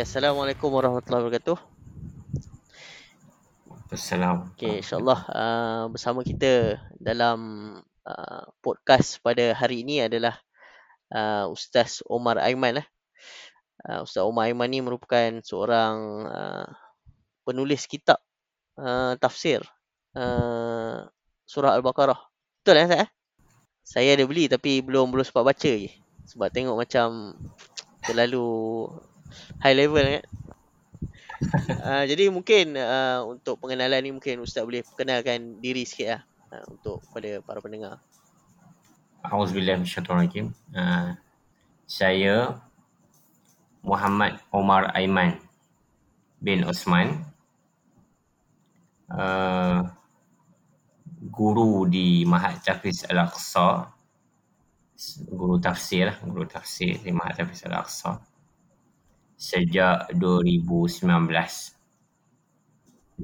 Okay, Assalamualaikum warahmatullahi wabarakatuh. Assalamualaikum. Okay, insyaAllah uh, bersama kita dalam uh, podcast pada hari ini adalah uh, Ustaz Omar Aiman. Eh. Uh, Ustaz Omar Aiman ni merupakan seorang uh, penulis kitab uh, tafsir uh, surah Al-Baqarah. Betul eh, Ustaz? Eh? Saya ada beli tapi belum belum sempat baca je. Sebab tengok macam terlalu high level kan. Uh, jadi mungkin uh, untuk pengenalan ni mungkin Ustaz boleh perkenalkan diri sikit lah uh, untuk pada para pendengar. Auzubillahiminasyaitonirrajim. Uh, saya Muhammad Omar Aiman bin Osman. Uh, guru di Mahat Tafiz Al-Aqsa. Guru tafsir lah, guru tafsir di Mahat Tafiz Al-Aqsa sejak 2019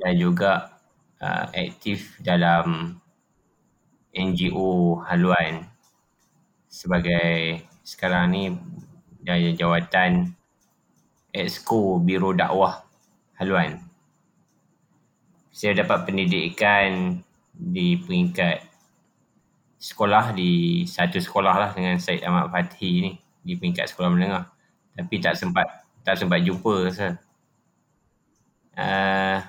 dan juga uh, aktif dalam NGO haluan sebagai sekarang ni dari jawatan Exco Biro Dakwah Haluan. Saya dapat pendidikan di peringkat sekolah di satu sekolah lah dengan Syed Ahmad Fatih ni di peringkat sekolah menengah. Tapi tak sempat tak sempat jumpa rasa. Uh,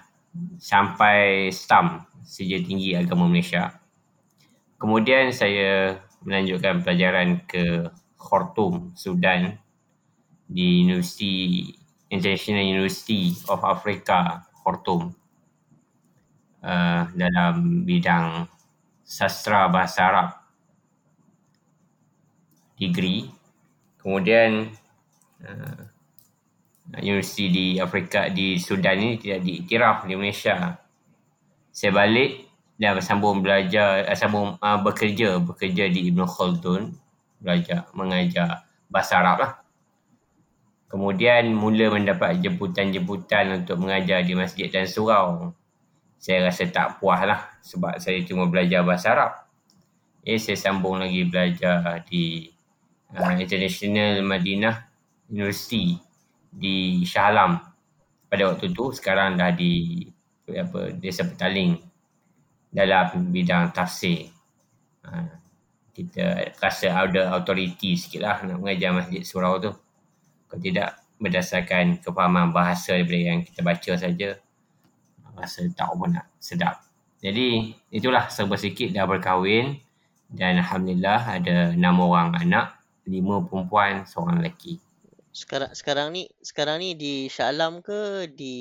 sampai STAM, Sijil Tinggi Agama Malaysia. Kemudian saya melanjutkan pelajaran ke Khartoum, Sudan di University International University of Africa, Khartoum. Uh, dalam bidang sastra bahasa Arab degree. Kemudian uh, universiti di Afrika di Sudan ini tidak diiktiraf di Malaysia. Saya balik dan sambung belajar, eh, sambung uh, bekerja, bekerja di Ibn Khaldun, belajar, mengajar bahasa Arab lah. Kemudian mula mendapat jemputan-jemputan untuk mengajar di masjid dan surau. Saya rasa tak puas lah sebab saya cuma belajar bahasa Arab. Eh, saya sambung lagi belajar di uh, International Madinah University di Shah Alam pada waktu tu sekarang dah di apa Desa Petaling dalam bidang tafsir. Ha, kita rasa ada authority sikit lah nak mengajar masjid surau tu. Kalau tidak berdasarkan kefahaman bahasa daripada yang kita baca saja rasa tak apa nak sedap. Jadi itulah serba sikit dah berkahwin dan Alhamdulillah ada enam orang anak, lima perempuan, seorang lelaki sekarang sekarang ni sekarang ni di Shah Alam ke di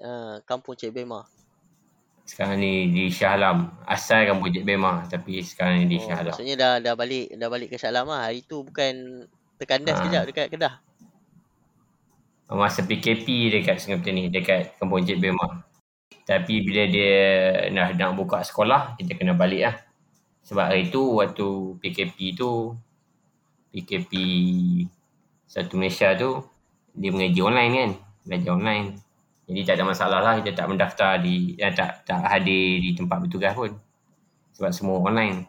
uh, kampung Cik Bema? Sekarang ni di Shah Alam. Asal kampung Cik Bema tapi sekarang ni di oh, Shah Alam. Maksudnya dah dah balik dah balik ke Shah Alam lah. Hari tu bukan terkandas ha. kejap dekat Kedah. Masa PKP dekat Sungai Petani, dekat kampung Cik Bema. Tapi bila dia nak nak buka sekolah, kita kena balik lah. Sebab hari tu waktu PKP tu PKP satu Malaysia tu dia mengaji online kan belajar online. Jadi tak ada masalah lah kita tak mendaftar di ya, tak tak hadir di tempat bertugas pun. Sebab semua online.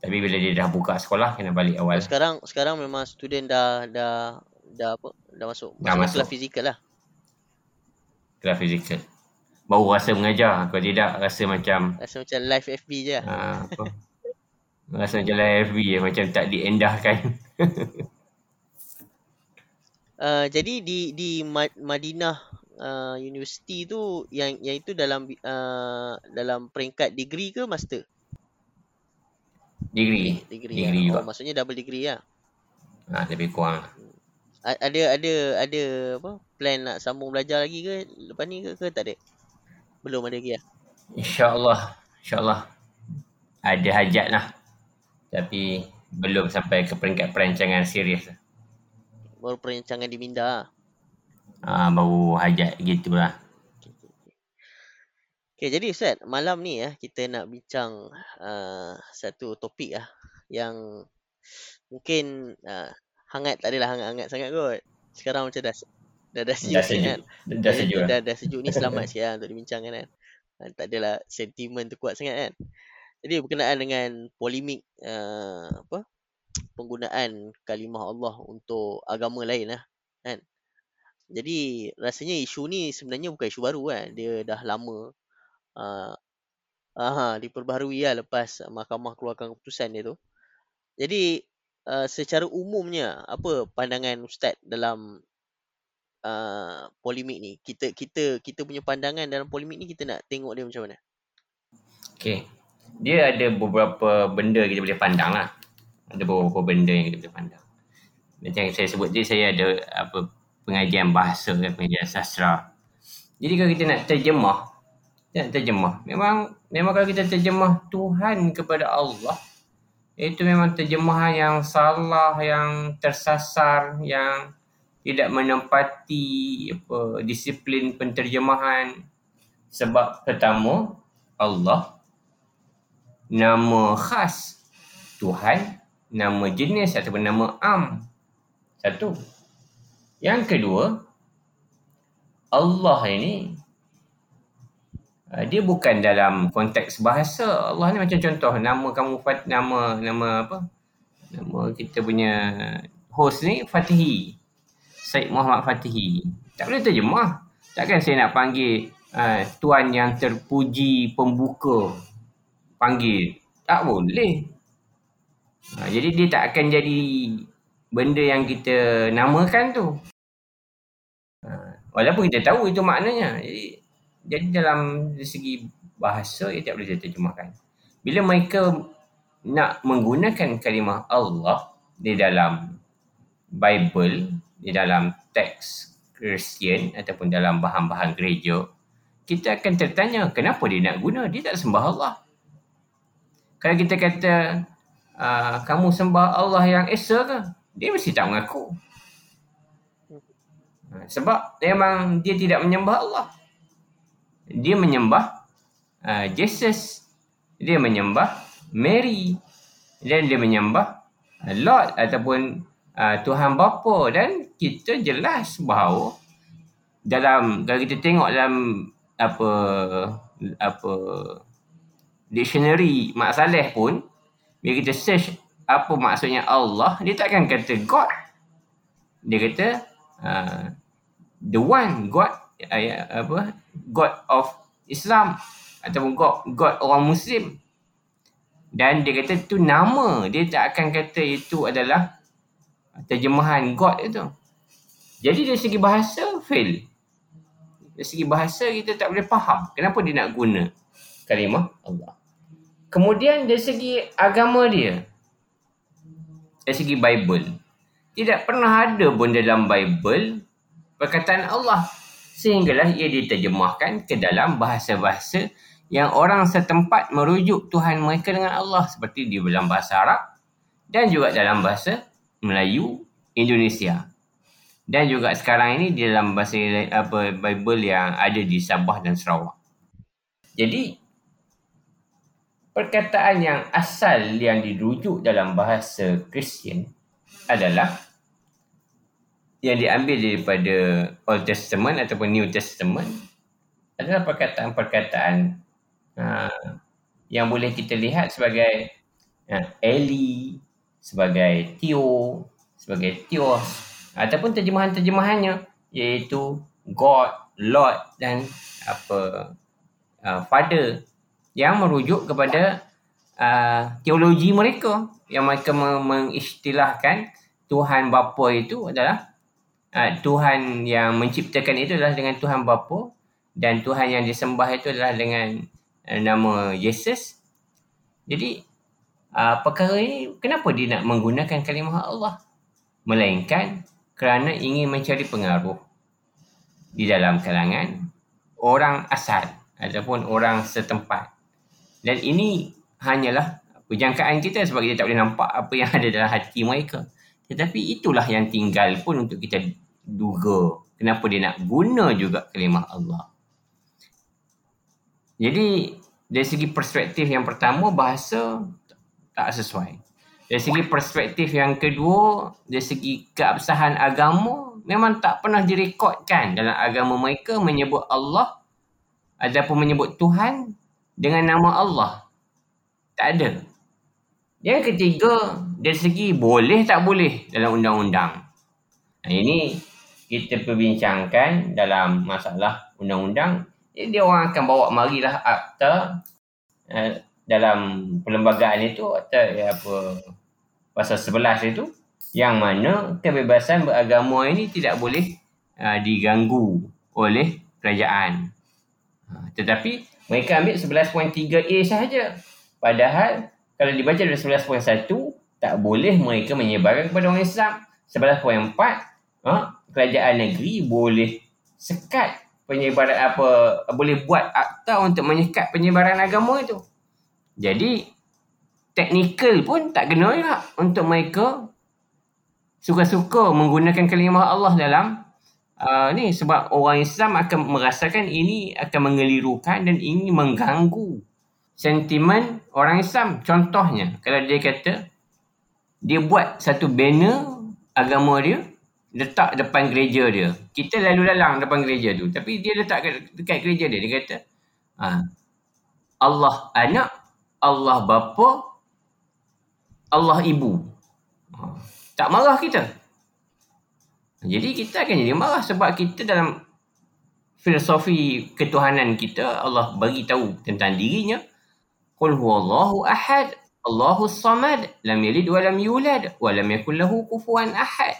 Tapi bila dia dah buka sekolah kena balik awal. Sekarang sekarang memang student dah dah dah apa dah masuk. Dah masuk kelas fizikal lah. Kelas fizikal. Baru rasa mengajar. Kalau tidak rasa macam rasa macam live FB je lah. ha, apa? Rasa macam live FB je macam tak diendahkan Uh, jadi di di Madinah uh, University tu yang yang itu dalam uh, dalam peringkat degree ke master? Degree. Degree, degree ya. Oh, maksudnya double degree ya. Ah, lebih kurang. Ada ada ada apa? Plan nak sambung belajar lagi ke lepas ni ke, ke tak ada? Belum ada lagi ya. Insya-Allah, insya-Allah. Ada hajat lah. Tapi belum sampai ke peringkat perancangan serius lah baru perancangan di Minda. Ah baru hajat gitulah. Okey okay, okay. okay, jadi Ustaz, malam ni ya kita nak bincang uh, satu topik ah yang mungkin uh, hangat tak adalah hangat-hangat sangat kot. Sekarang macam dah dah dah sejuk, dah sejuk. kan. Dah sejuk. Dah, dah, dah sejuk ni selamat sikit lah untuk dibincangkan kan. Uh, tak adalah sentimen tu kuat sangat kan. Jadi berkenaan dengan polemik uh, apa penggunaan kalimah Allah untuk agama lain lah kan Jadi rasanya isu ni sebenarnya bukan isu baru kan. Dia dah lama uh, uh, diperbaharui lah lepas mahkamah keluarkan keputusan dia tu. Jadi uh, secara umumnya apa pandangan ustaz dalam uh, polemik ni? Kita kita kita punya pandangan dalam polemik ni kita nak tengok dia macam mana? Okay. Dia ada beberapa benda kita boleh pandang lah. Ada beberapa benda yang kita pandang. Macam yang saya sebut tadi, saya ada apa pengajian bahasa dan pengajian sastra. Jadi kalau kita nak terjemah, nak terjemah, memang memang kalau kita terjemah Tuhan kepada Allah, itu memang terjemahan yang salah, yang tersasar, yang tidak menempati apa, disiplin penterjemahan. Sebab pertama, Allah nama khas Tuhan, nama jenis ataupun nama am. Satu. Yang kedua, Allah ini uh, dia bukan dalam konteks bahasa. Allah ni macam contoh nama kamu nama nama apa? Nama kita punya host ni Fatihi. Said Muhammad Fatihi. Tak boleh terjemah. Takkan saya nak panggil uh, tuan yang terpuji pembuka panggil. Tak boleh. Uh, jadi dia tak akan jadi benda yang kita namakan tu. Ha, walaupun kita tahu itu maknanya. Jadi, jadi dalam segi bahasa, ia tak boleh diterjemahkan. Bila mereka nak menggunakan kalimah Allah di dalam Bible, di dalam teks Kristian ataupun dalam bahan-bahan gereja, kita akan tertanya kenapa dia nak guna? Dia tak sembah Allah. Kalau kita kata, uh, kamu sembah Allah yang Esa ke? dia mesti tak mengaku. Ha, sebab memang dia tidak menyembah Allah. Dia menyembah uh, Jesus. Dia menyembah Mary. Dan dia menyembah Lord ataupun uh, Tuhan Bapa. Dan kita jelas bahawa dalam kalau kita tengok dalam apa apa dictionary Mak Saleh pun bila kita search apa maksudnya Allah, dia takkan kata God. Dia kata uh, the one God uh, apa God of Islam ataupun God God orang Muslim. Dan dia kata tu nama, dia tak akan kata itu adalah terjemahan God itu. Jadi dari segi bahasa fail. Dari segi bahasa kita tak boleh faham kenapa dia nak guna kalimah Allah. Kemudian dari segi agama dia, dari segi Bible. Tidak pernah ada pun dalam Bible perkataan Allah. Sehinggalah ia diterjemahkan ke dalam bahasa-bahasa yang orang setempat merujuk Tuhan mereka dengan Allah. Seperti di dalam bahasa Arab dan juga dalam bahasa Melayu Indonesia. Dan juga sekarang ini di dalam bahasa apa Bible yang ada di Sabah dan Sarawak. Jadi perkataan yang asal yang dirujuk dalam bahasa Kristian adalah yang diambil daripada Old Testament ataupun New Testament adalah perkataan-perkataan uh, yang boleh kita lihat sebagai uh, Eli, sebagai Theo, sebagai Theos ataupun terjemahan-terjemahannya iaitu God, Lord dan apa uh, Father yang merujuk kepada uh, teologi mereka yang mereka mengistilahkan Tuhan Bapa itu adalah uh, Tuhan yang menciptakan itu adalah dengan Tuhan Bapa dan Tuhan yang disembah itu adalah dengan uh, nama Yesus. Jadi uh, perkara ini kenapa dia nak menggunakan kalimah Allah? Melainkan kerana ingin mencari pengaruh di dalam kalangan orang asal ataupun orang setempat dan ini hanyalah perjangkaan kita sebab kita tak boleh nampak apa yang ada dalam hati mereka. Tetapi itulah yang tinggal pun untuk kita duga kenapa dia nak guna juga kalimah Allah. Jadi dari segi perspektif yang pertama bahasa tak sesuai. Dari segi perspektif yang kedua, dari segi keabsahan agama memang tak pernah direkodkan dalam agama mereka menyebut Allah ataupun menyebut Tuhan dengan nama Allah. Tak ada. Yang ketiga, dari segi boleh tak boleh dalam undang-undang. Nah, ini kita perbincangkan dalam masalah undang-undang, ya, dia orang akan bawa marilah akta uh, dalam perlembagaan itu atau ya, apa pasal 11 itu yang mana kebebasan beragama ini tidak boleh uh, diganggu oleh kerajaan. Uh, tetapi mereka ambil 11.3A sahaja. Padahal kalau dibaca dari 11.1 tak boleh mereka menyebarkan kepada orang Islam. 11.4 uh, kerajaan negeri boleh sekat penyebaran apa boleh buat akta untuk menyekat penyebaran agama itu. Jadi teknikal pun tak kena juga untuk mereka suka-suka menggunakan kalimah Allah dalam uh, ni sebab orang Islam akan merasakan ini akan mengelirukan dan ini mengganggu sentimen orang Islam. Contohnya kalau dia kata dia buat satu banner agama dia letak depan gereja dia. Kita lalu lalang depan gereja tu. Tapi dia letak dekat gereja dia. Dia kata, ha, Allah anak, Allah bapa, Allah ibu. Ha, tak marah kita. Jadi kita akan jadi marah sebab kita dalam filosofi ketuhanan kita, Allah bagi tahu tentang dirinya. Qul huwallahu ahad, Allahu samad, lam yalid wa lam yulad, wa lam yakul lahu kufuwan ahad.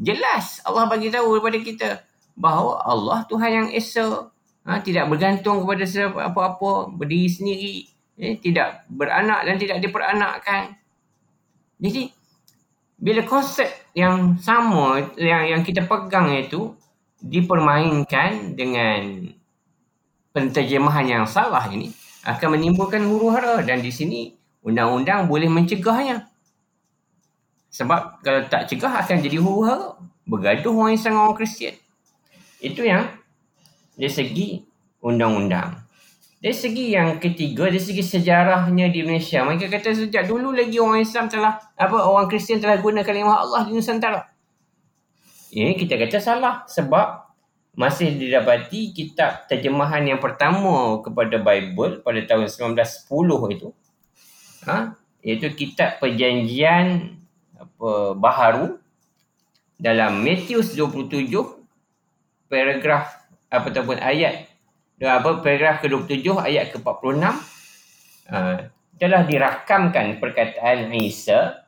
Jelas Allah bagi tahu kepada kita bahawa Allah Tuhan yang Esa. Ha, tidak bergantung kepada apa-apa, berdiri sendiri, eh, tidak beranak dan tidak diperanakkan. Jadi bila konsep yang sama yang yang kita pegang itu dipermainkan dengan penterjemahan yang salah ini akan menimbulkan huru hara dan di sini undang-undang boleh mencegahnya. Sebab kalau tak cegah akan jadi huru-hara. Bergaduh orang Islam orang Kristian. Itu yang dari segi undang-undang. Dari segi yang ketiga, dari segi sejarahnya di Malaysia. Mereka kata sejak dulu lagi orang Islam telah, apa orang Kristian telah guna kalimah Allah di Nusantara. Ini kita kata salah. Sebab masih didapati kitab terjemahan yang pertama kepada Bible pada tahun 1910 itu. Ha? Iaitu kitab perjanjian apa baharu dalam Matius 27 paragraf ataupun ayat apa paragraf ke-27 ayat ke-46 uh, telah dirakamkan perkataan Isa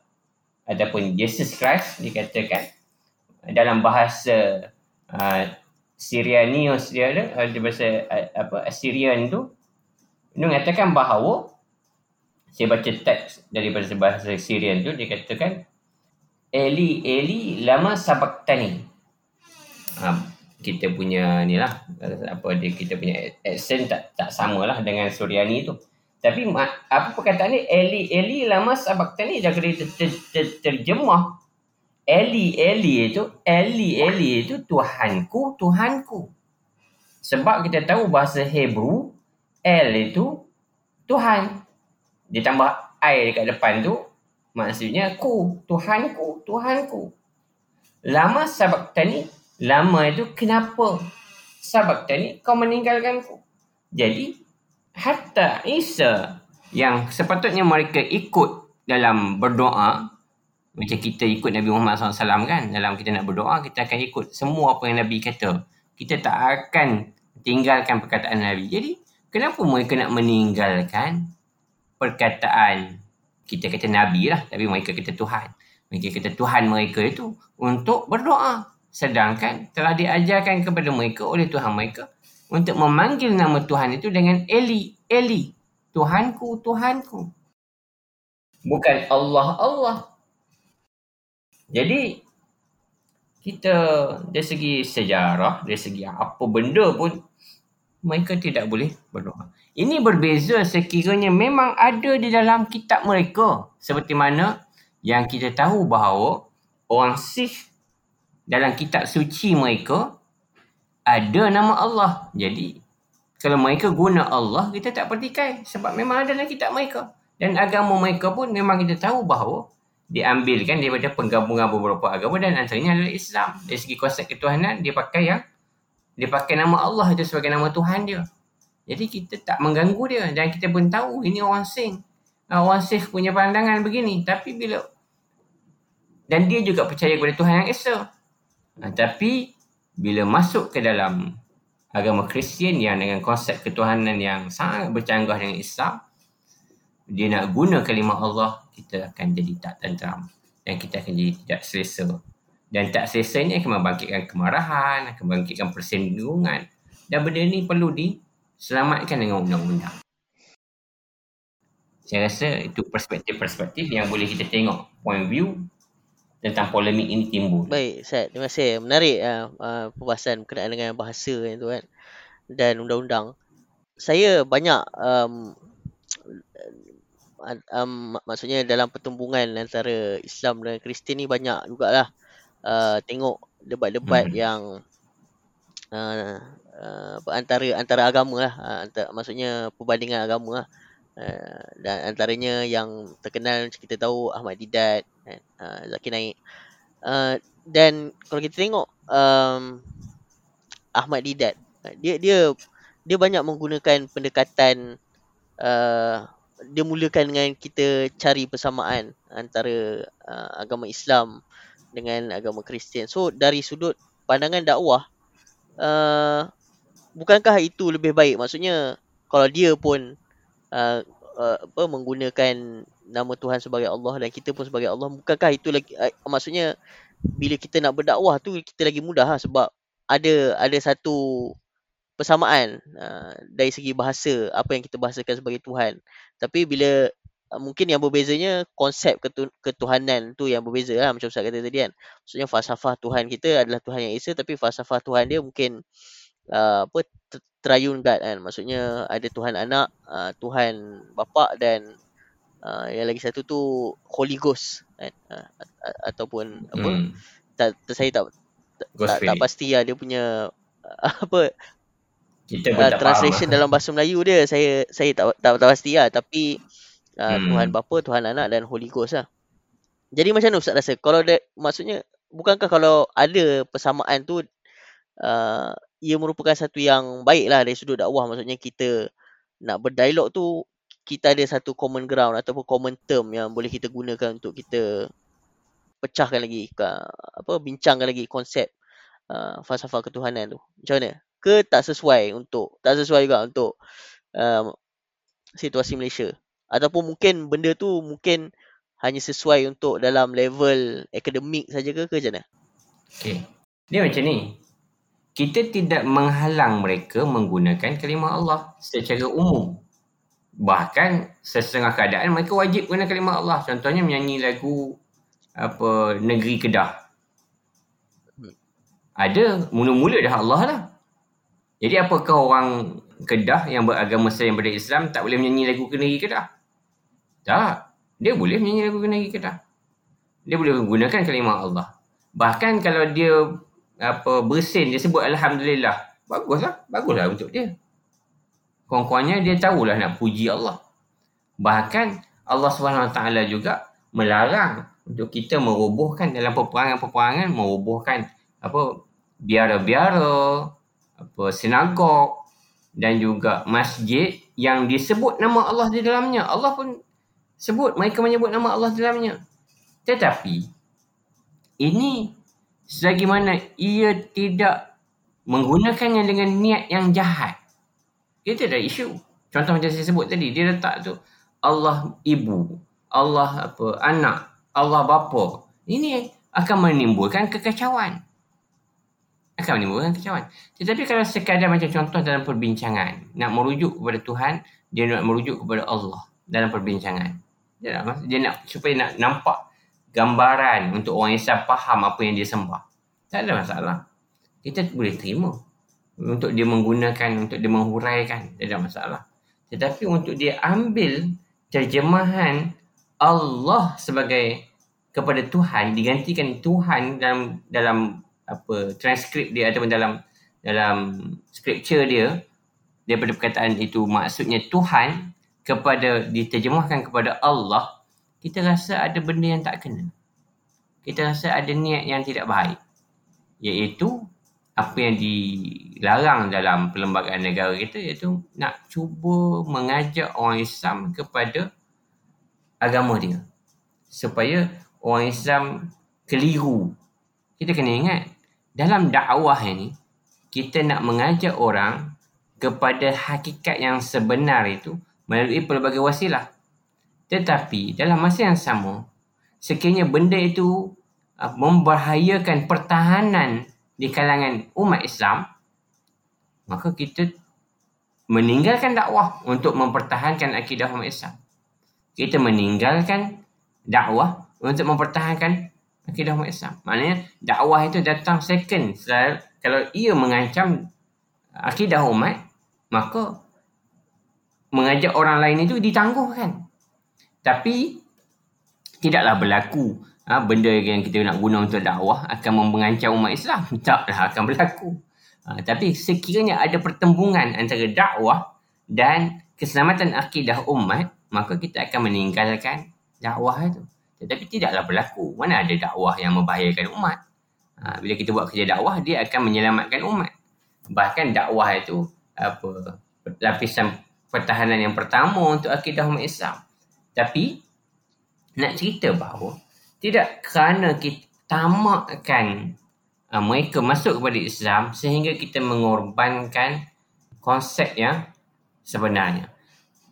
ataupun Jesus Christ dikatakan dalam bahasa uh, Syrianius dia ada uh, bahasa uh, apa Assyrian tu mengatakan bahawa saya baca teks daripada bahasa Syrian tu dia katakan Eli Eli lama sabaktani. Ha, kita punya ni lah apa dia kita punya accent tak tak samalah dengan Suryani tu. Tapi apa perkataan ni Eli Eli lama sabaktani dah kena ter, ter, ter, terjemah Eli Eli itu Eli Eli itu Tuhanku Tuhanku. Sebab kita tahu bahasa Hebrew El itu Tuhan. Ditambah I dekat depan tu Maksudnya ku, Tuhanku, Tuhanku. Lama sabak tani, lama itu kenapa sabak tani kau meninggalkanku? Jadi, hatta Isa yang sepatutnya mereka ikut dalam berdoa, macam kita ikut Nabi Muhammad SAW kan, dalam kita nak berdoa, kita akan ikut semua apa yang Nabi kata. Kita tak akan tinggalkan perkataan Nabi. Jadi, kenapa mereka nak meninggalkan perkataan kita kata Nabi lah tapi mereka kata Tuhan. Mereka kata Tuhan mereka itu untuk berdoa. Sedangkan telah diajarkan kepada mereka oleh Tuhan mereka untuk memanggil nama Tuhan itu dengan Eli. Eli. Tuhanku, Tuhanku. Bukan Allah, Allah. Jadi, kita dari segi sejarah, dari segi apa benda pun, mereka tidak boleh berdoa. Ini berbeza sekiranya memang ada di dalam kitab mereka. Seperti mana yang kita tahu bahawa orang Sikh dalam kitab suci mereka ada nama Allah. Jadi kalau mereka guna Allah, kita tak pertikai. Sebab memang ada dalam kitab mereka. Dan agama mereka pun memang kita tahu bahawa diambilkan daripada penggabungan beberapa agama dan antaranya adalah Islam. Dari segi konsep ketuhanan, dia pakai yang dia pakai nama Allah itu sebagai nama Tuhan dia. Jadi kita tak mengganggu dia dan kita pun tahu ini orang sing. Ah, orang sing punya pandangan begini. Tapi bila dan dia juga percaya kepada Tuhan yang Esa. Ha, tapi bila masuk ke dalam agama Kristian yang dengan konsep ketuhanan yang sangat bercanggah dengan Islam, dia nak guna kalimah Allah, kita akan jadi tak tenteram dan kita akan jadi tidak selesa. Dan tak selesa ini akan membangkitkan kemarahan, akan membangkitkan persinggungan. Dan benda ini perlu diselamatkan dengan undang-undang. Saya rasa itu perspektif-perspektif yang boleh kita tengok point view tentang polemik ini timbul. Baik, Ustaz. Terima kasih. Menarik uh, uh, perbahasan berkenaan dengan bahasa itu kan dan undang-undang. Saya banyak um, um, maksudnya dalam pertumbungan antara Islam dan Kristian ni banyak jugalah uh, tengok debat-debat hmm. yang uh, uh, antara antara agama lah uh, antara, maksudnya perbandingan agama lah. Uh, dan antaranya yang terkenal kita tahu Ahmad Didat kan? Uh, Zaki Naik. Uh, dan kalau kita tengok um, Ahmad Didat dia dia dia banyak menggunakan pendekatan uh, dia mulakan dengan kita cari persamaan antara uh, agama Islam dengan agama Kristian. So dari sudut pandangan dakwah uh, bukankah itu lebih baik? Maksudnya kalau dia pun uh, uh, apa menggunakan nama Tuhan sebagai Allah dan kita pun sebagai Allah bukankah itu lagi uh, maksudnya bila kita nak berdakwah tu kita lagi mudah lah sebab ada ada satu persamaan uh, dari segi bahasa apa yang kita bahasakan sebagai Tuhan. Tapi bila uh, mungkin yang berbezanya konsep ketu- ketuhanan tu yang berbeza lah macam Ustaz kata tadi kan. Maksudnya falsafah Tuhan kita adalah Tuhan yang Esa tapi falsafah Tuhan dia mungkin uh, apa triune God kan. Maksudnya ada Tuhan anak uh, Tuhan bapa dan uh, yang lagi satu tu Holy Ghost kan. Uh, ataupun apa? Hmm. tak, tak saya tak tak, tak pasti lah dia punya apa kita uh, translation dalam bahasa Melayu dia saya saya tak tak, tak pasti lah. Tapi uh, hmm. Tuhan bapa Tuhan anak dan Holy Ghost lah. Jadi macam mana Ustaz rasa? Kalau dia, maksudnya bukankah kalau ada persamaan tu uh, ia merupakan satu yang baik lah dari sudut dakwah. Maksudnya kita nak berdialog tu kita ada satu common ground ataupun common term yang boleh kita gunakan untuk kita pecahkan lagi apa bincangkan lagi konsep uh, falsafah ketuhanan tu. Macam mana? Ke tak sesuai untuk tak sesuai juga untuk um, situasi Malaysia? Ataupun mungkin benda tu mungkin hanya sesuai untuk dalam level akademik saja ke ke macam mana? Okey. Dia macam ni kita tidak menghalang mereka menggunakan kalimah Allah secara umum. Bahkan sesetengah keadaan mereka wajib guna kalimah Allah. Contohnya menyanyi lagu apa Negeri Kedah. Ada mula-mula dah Allah lah. Jadi apakah orang Kedah yang beragama Islam yang Islam tak boleh menyanyi lagu Negeri Kedah? Tak. Dia boleh menyanyi lagu Negeri Kedah. Dia boleh menggunakan kalimah Allah. Bahkan kalau dia apa bersin dia sebut alhamdulillah. Baguslah baguslah untuk dia. Kurang-kurangnya dia tahulah nak puji Allah. Bahkan Allah SWT juga melarang untuk kita merobohkan dalam peperangan-peperangan merobohkan apa biara-biara apa sinagog dan juga masjid yang disebut nama Allah di dalamnya. Allah pun sebut mereka menyebut nama Allah di dalamnya. Tetapi ini selagi mana ia tidak menggunakannya dengan niat yang jahat. Itu dah isu. Contoh macam saya sebut tadi, dia letak tu Allah ibu, Allah apa anak, Allah bapa. Ini akan menimbulkan kekacauan. Akan menimbulkan kekacauan. Tetapi kalau sekadar macam contoh dalam perbincangan, nak merujuk kepada Tuhan, dia nak merujuk kepada Allah dalam perbincangan. Dia nak, dia nak supaya nak nampak gambaran untuk orang Islam faham apa yang dia sembah. Tak ada masalah. Kita boleh terima. Untuk dia menggunakan, untuk dia menghuraikan. Tak ada masalah. Tetapi untuk dia ambil terjemahan Allah sebagai kepada Tuhan digantikan Tuhan dalam dalam apa transkrip dia ataupun dalam dalam scripture dia daripada perkataan itu maksudnya Tuhan kepada diterjemahkan kepada Allah kita rasa ada benda yang tak kena. Kita rasa ada niat yang tidak baik. Iaitu apa yang dilarang dalam perlembagaan negara kita iaitu nak cuba mengajak orang Islam kepada agama dia. Supaya orang Islam keliru. Kita kena ingat dalam dakwah ini kita nak mengajak orang kepada hakikat yang sebenar itu melalui pelbagai wasilah. Tetapi dalam masa yang sama, sekiranya benda itu uh, membahayakan pertahanan di kalangan umat Islam, maka kita meninggalkan dakwah untuk mempertahankan akidah umat Islam. Kita meninggalkan dakwah untuk mempertahankan akidah umat Islam. Maknanya dakwah itu datang second. Kalau ia mengancam akidah umat, maka mengajak orang lain itu ditangguhkan. Tapi tidaklah berlaku ha, benda yang kita nak guna untuk dakwah akan mengancam umat Islam. Taklah akan berlaku. Ha, tapi sekiranya ada pertembungan antara dakwah dan keselamatan akidah umat, maka kita akan meninggalkan dakwah itu. Tetapi tidaklah berlaku. Mana ada dakwah yang membahayakan umat? Ha, bila kita buat kerja dakwah, dia akan menyelamatkan umat. Bahkan dakwah itu apa lapisan pertahanan yang pertama untuk akidah umat Islam. Tapi nak cerita bahawa tidak kerana kita tamakkan uh, mereka masuk kepada Islam sehingga kita mengorbankan konsep yang sebenarnya.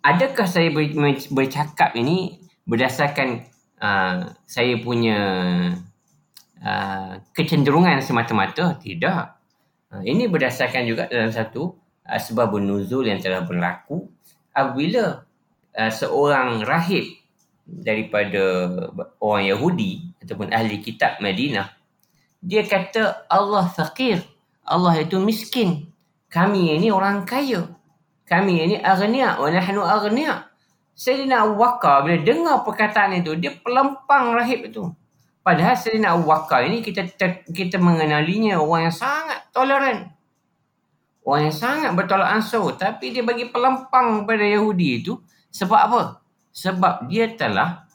Adakah saya ber- bercakap ini berdasarkan uh, saya punya uh, kecenderungan semata-mata? Tidak. Uh, ini berdasarkan juga dalam satu uh, sebab nuzul yang telah berlaku apabila uh, seorang rahib daripada orang Yahudi ataupun ahli kitab Madinah dia kata Allah fakir Allah itu miskin kami ini orang kaya kami ini aghnia wa nahnu aghnia Sayyidina Abu Bakar bila dengar perkataan itu dia pelempang rahib itu padahal Sayyidina Abu Bakar ini kita kita mengenalinya orang yang sangat toleran Orang yang sangat bertolak ansur. Tapi dia bagi pelempang pada Yahudi itu. Sebab apa? Sebab dia telah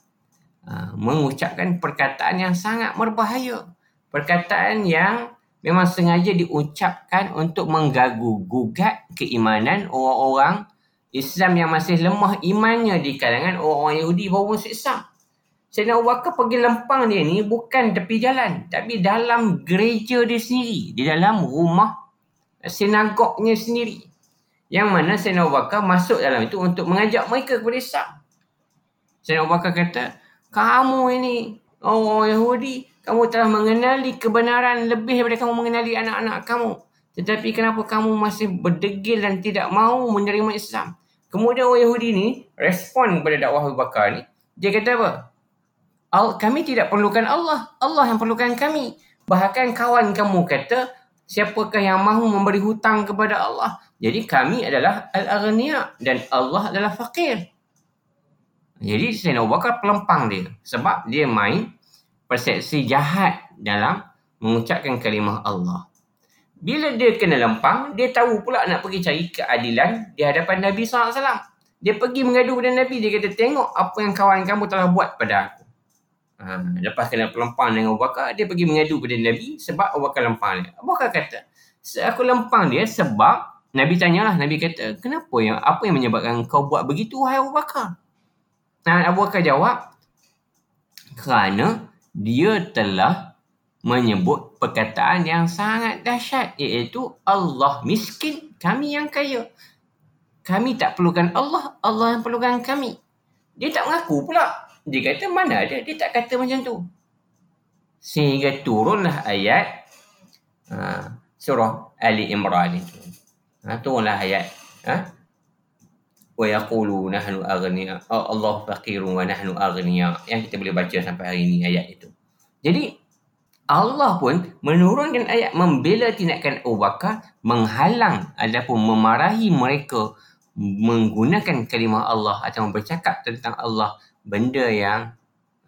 uh, mengucapkan perkataan yang sangat berbahaya. Perkataan yang memang sengaja diucapkan untuk menggagu gugat keimanan orang-orang Islam yang masih lemah imannya di kalangan orang-orang Yahudi masuk Islam. Sayyidina Abu Bakar pergi lempang dia ni bukan tepi jalan. Tapi dalam gereja dia sendiri. Di dalam rumah sinagognya sendiri. Yang mana Sayyidina Abu Bakar masuk dalam itu untuk mengajak mereka kepada Islam. Sayyidina Abu Bakar kata, kamu ini orang Yahudi, kamu telah mengenali kebenaran lebih daripada kamu mengenali anak-anak kamu. Tetapi kenapa kamu masih berdegil dan tidak mahu menerima Islam? Kemudian orang Yahudi ni respon kepada dakwah Abu Bakar ni. Dia kata apa? Kami tidak perlukan Allah. Allah yang perlukan kami. Bahkan kawan kamu kata, siapakah yang mahu memberi hutang kepada Allah. Jadi kami adalah al-aghniya dan Allah adalah fakir. Jadi Sayyidina Abu Bakar pelempang dia sebab dia main persepsi jahat dalam mengucapkan kalimah Allah. Bila dia kena lempang, dia tahu pula nak pergi cari keadilan di hadapan Nabi SAW. Dia pergi mengadu dengan Nabi, dia kata tengok apa yang kawan kamu telah buat pada aku. Ha, lepas kena pelempang dengan Abu Bakar, dia pergi mengadu kepada Nabi sebab Abu Bakar lempang dia. Abu Bakar kata, aku lempang dia sebab Nabi tanyalah, Nabi kata, kenapa yang apa yang menyebabkan kau buat begitu, wahai Abu Bakar? Dan Abu Bakar jawab, kerana dia telah menyebut perkataan yang sangat dahsyat iaitu Allah miskin, kami yang kaya. Kami tak perlukan Allah, Allah yang perlukan kami. Dia tak mengaku pula dia kata mana ada. Dia tak kata macam tu. Sehingga turunlah ayat uh, surah Ali Imran itu. Ha, turunlah ayat. Ha? Wa yaqulu nahnu aghniya. Oh, Allah faqirun wa nahnu aghniya. Yang kita boleh baca sampai hari ini ayat itu. Jadi Allah pun menurunkan ayat membela tindakan Abu Bakar menghalang ataupun memarahi mereka menggunakan kalimah Allah atau bercakap tentang Allah benda yang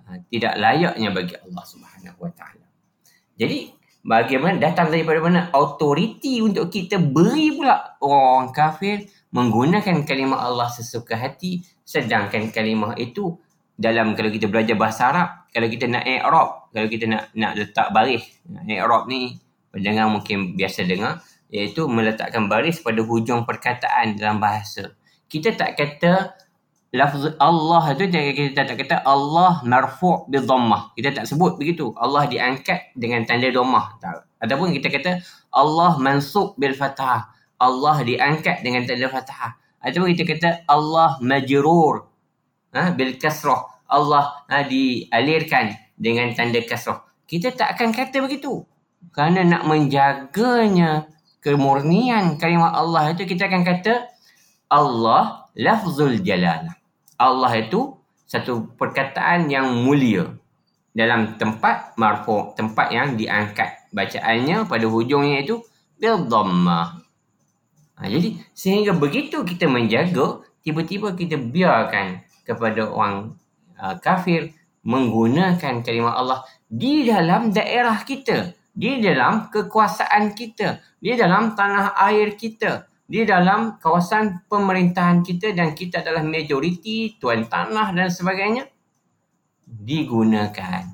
uh, tidak layaknya bagi Allah Subhanahu Wa Taala. Jadi bagaimana datang daripada mana autoriti untuk kita beri pula orang kafir menggunakan kalimah Allah sesuka hati. Sedangkan kalimah itu dalam kalau kita belajar bahasa Arab kalau kita nak i'rab kalau kita nak nak letak baris. I'rab ni pendengar mungkin biasa dengar iaitu meletakkan baris pada hujung perkataan dalam bahasa. Kita tak kata lafaz Allah tu kita tak kata Allah marfu' bi dhammah. Kita tak sebut begitu. Allah diangkat dengan tanda dhammah. Ataupun kita kata Allah mansub bil fathah. Allah diangkat dengan tanda fathah. Ataupun kita kata Allah majrur ha, bil kasrah. Allah ha, dialirkan dengan tanda kasrah. Kita tak akan kata begitu. Kerana nak menjaganya kemurnian kalimat Allah itu kita akan kata Allah lafzul jalalah. Allah itu satu perkataan yang mulia. Dalam tempat marfu tempat yang diangkat bacaannya pada hujungnya itu bil dhammah. Ha, jadi sehingga begitu kita menjaga tiba-tiba kita biarkan kepada orang uh, kafir menggunakan kalimah Allah di dalam daerah kita di dalam kekuasaan kita di dalam tanah air kita di dalam kawasan pemerintahan kita dan kita adalah majoriti tuan tanah dan sebagainya digunakan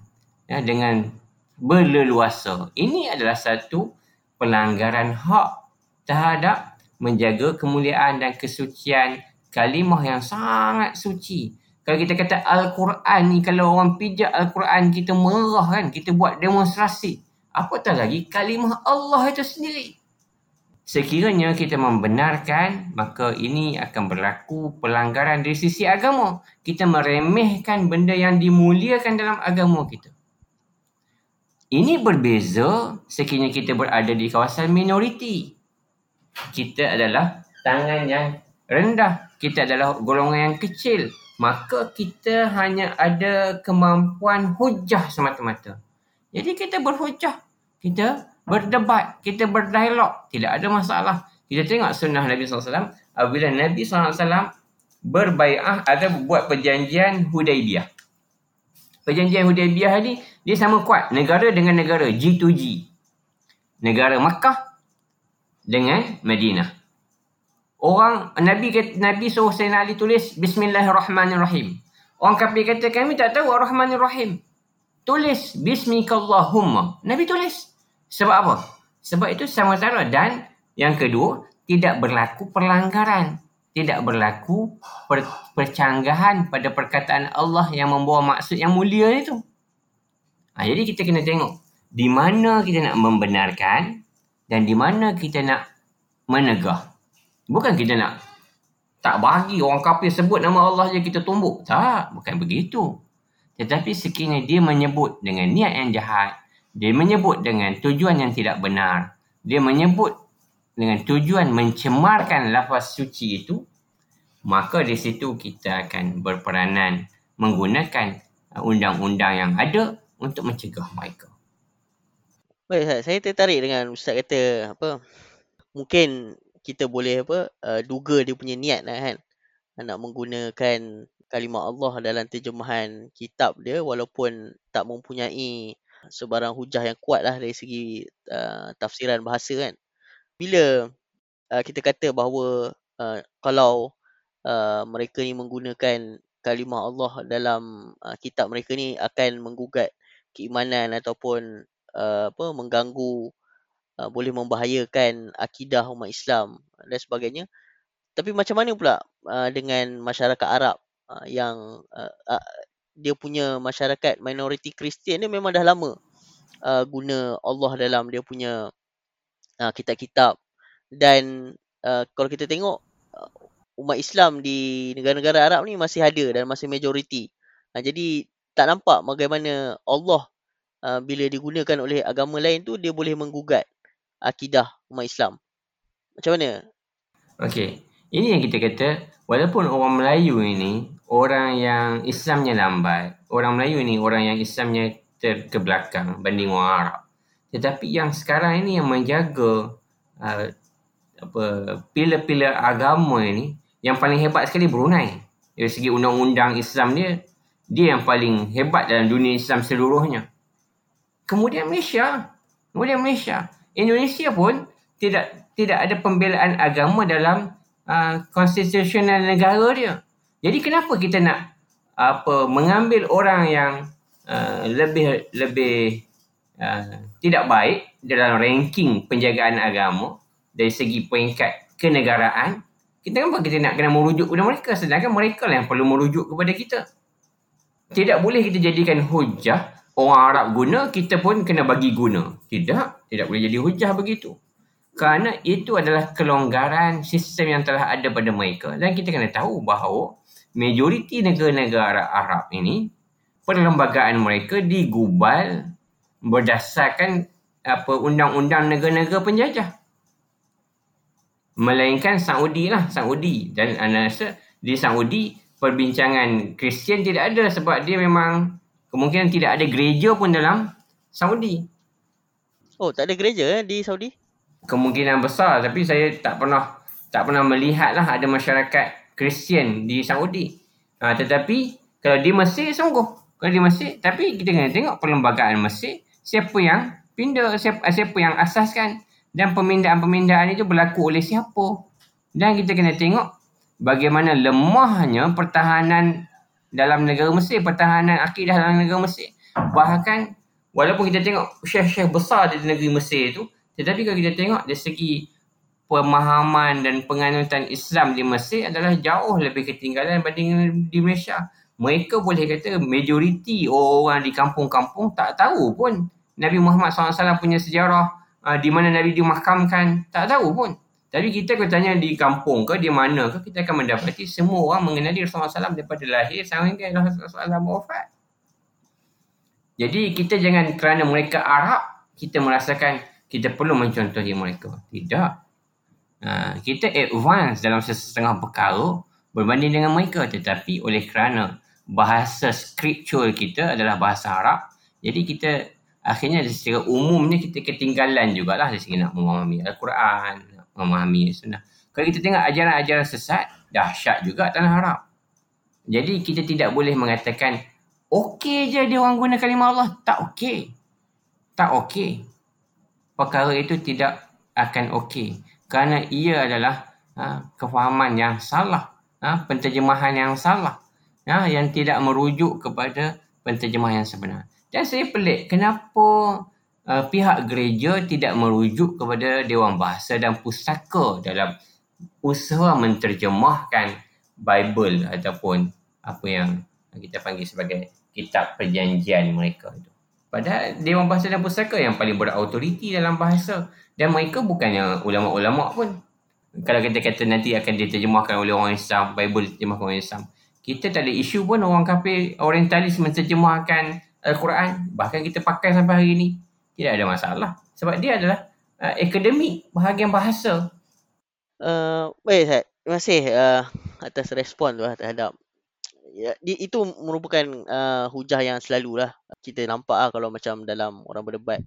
ya, dengan berleluasa. Ini adalah satu pelanggaran hak terhadap menjaga kemuliaan dan kesucian kalimah yang sangat suci. Kalau kita kata Al-Quran ni, kalau orang pijak Al-Quran, kita merah kan, kita buat demonstrasi. Apatah lagi kalimah Allah itu sendiri. Sekiranya kita membenarkan, maka ini akan berlaku pelanggaran dari sisi agama. Kita meremehkan benda yang dimuliakan dalam agama kita. Ini berbeza sekiranya kita berada di kawasan minoriti. Kita adalah tangan yang rendah. Kita adalah golongan yang kecil. Maka kita hanya ada kemampuan hujah semata-mata. Jadi kita berhujah. Kita berdebat, kita berdialog, tidak ada masalah. Kita tengok sunnah Nabi SAW, apabila Nabi SAW berbaiah atau buat perjanjian Hudaibiyah. Perjanjian Hudaibiyah ni, dia sama kuat negara dengan negara, G2G. Negara Makkah dengan Madinah. Orang Nabi Nabi suruh Sayyidina Ali tulis Bismillahirrahmanirrahim. Orang kafir kata kami tak tahu Ar-Rahmanir-Rahim. Tulis Bismikallahumma. Nabi tulis. Sebab apa? Sebab itu sama sama dan yang kedua tidak berlaku perlanggaran. Tidak berlaku per, percanggahan pada perkataan Allah yang membawa maksud yang mulia itu. Ha, jadi kita kena tengok di mana kita nak membenarkan dan di mana kita nak menegah. Bukan kita nak tak bagi orang kafir sebut nama Allah je kita tumbuk. Tak, bukan begitu. Tetapi sekiranya dia menyebut dengan niat yang jahat, dia menyebut dengan tujuan yang tidak benar. Dia menyebut dengan tujuan mencemarkan lafaz suci itu. Maka di situ kita akan berperanan menggunakan uh, undang-undang yang ada untuk mencegah mereka. Baik, saya tertarik dengan Ustaz kata apa mungkin kita boleh apa uh, duga dia punya niat lah kan nak menggunakan kalimah Allah dalam terjemahan kitab dia walaupun tak mempunyai sebarang hujah yang kuat lah dari segi uh, tafsiran bahasa kan. Bila uh, kita kata bahawa uh, kalau uh, mereka ni menggunakan kalimah Allah dalam uh, kitab mereka ni akan menggugat keimanan ataupun uh, apa mengganggu uh, boleh membahayakan akidah umat Islam dan sebagainya. Tapi macam mana pula uh, dengan masyarakat Arab uh, yang uh, uh, dia punya masyarakat minoriti Kristian dia memang dah lama uh, guna Allah dalam dia punya uh, kitab-kitab dan uh, kalau kita tengok uh, umat Islam di negara-negara Arab ni masih ada dan masih majoriti. Uh, jadi tak nampak bagaimana Allah uh, bila digunakan oleh agama lain tu dia boleh menggugat akidah umat Islam. Macam mana? Okey. Ini yang kita kata walaupun orang Melayu ini orang yang Islamnya lambat, orang Melayu ini orang yang Islamnya ter ke belakang banding orang Arab. Tetapi yang sekarang ini yang menjaga uh, apa pilar-pilar agama ini yang paling hebat sekali Brunei. Dari segi undang-undang Islam dia, dia yang paling hebat dalam dunia Islam seluruhnya. Kemudian Malaysia, kemudian Malaysia, Indonesia pun tidak tidak ada pembelaan agama dalam uh, konstitusional negara dia. Jadi kenapa kita nak apa mengambil orang yang uh, lebih lebih uh, tidak baik dalam ranking penjagaan agama dari segi peringkat kenegaraan kita kenapa kita nak kena merujuk kepada mereka sedangkan mereka lah yang perlu merujuk kepada kita tidak boleh kita jadikan hujah orang Arab guna, kita pun kena bagi guna. Tidak, tidak boleh jadi hujah begitu. Kerana itu adalah kelonggaran sistem yang telah ada pada mereka. Dan kita kena tahu bahawa majoriti negara-negara Arab ini, perlembagaan mereka digubal berdasarkan apa undang-undang negara-negara penjajah. Melainkan Saudi lah, Saudi. Dan anda rasa di Saudi, perbincangan Kristian tidak ada sebab dia memang kemungkinan tidak ada gereja pun dalam Saudi. Oh, tak ada gereja eh, di Saudi? kemungkinan besar tapi saya tak pernah tak pernah melihat lah ada masyarakat Kristian di Saudi. Ha, tetapi kalau di Mesir sungguh. Kalau di Mesir tapi kita kena tengok perlembagaan Mesir siapa yang pindah siapa, siapa yang asaskan dan pemindaan-pemindaan itu berlaku oleh siapa. Dan kita kena tengok bagaimana lemahnya pertahanan dalam negara Mesir, pertahanan akidah dalam negara Mesir. Bahkan walaupun kita tengok syekh-syekh besar di negeri Mesir itu tetapi kalau kita tengok dari segi pemahaman dan penganutan Islam di Mesir adalah jauh lebih ketinggalan berbanding di Malaysia. Mereka boleh kata majoriti orang di kampung-kampung tak tahu pun Nabi Muhammad SAW punya sejarah uh, di mana Nabi dimahkamkan. Tak tahu pun. Tapi kita kalau tanya di kampung ke, di mana ke, kita akan mendapati semua orang mengenali Rasulullah SAW daripada lahir sampai Rasulullah SAW wafat. Jadi kita jangan kerana mereka Arab, kita merasakan kita perlu mencontohi mereka. Tidak. Uh, kita advance dalam setengah perkara berbanding dengan mereka. Tetapi oleh kerana bahasa scriptural kita adalah bahasa Arab, jadi kita akhirnya secara umumnya kita ketinggalan jugalah dari segi nak memahami Al-Quran, memahami sunnah. Kalau kita tengok ajaran-ajaran sesat, dahsyat juga tanah Arab. Jadi kita tidak boleh mengatakan okey je dia orang guna kalimah Allah. Tak okey. Tak okey perkara itu tidak akan okey kerana ia adalah ha, kefahaman yang salah ha, penterjemahan yang salah ha, yang tidak merujuk kepada penterjemahan yang sebenar dan saya pelik kenapa uh, pihak gereja tidak merujuk kepada Dewan Bahasa dan Pustaka dalam usaha menterjemahkan Bible ataupun apa yang kita panggil sebagai kitab perjanjian mereka itu. Padahal Dewan Bahasa dan Pusaka yang paling berautoriti dalam bahasa. Dan mereka bukannya ulama-ulama pun. Kalau kita kata nanti akan diterjemahkan oleh orang Islam, Bible diterjemahkan oleh Islam. Kita tak ada isu pun orang kafir orientalis menterjemahkan Al-Quran. Bahkan kita pakai sampai hari ini. Tidak ada masalah. Sebab dia adalah uh, akademik bahagian bahasa. Uh, baik, Ustaz. Terima kasih uh, atas respon tu lah terhadap ya, di, itu merupakan uh, hujah yang selalu lah kita nampak lah kalau macam dalam orang berdebat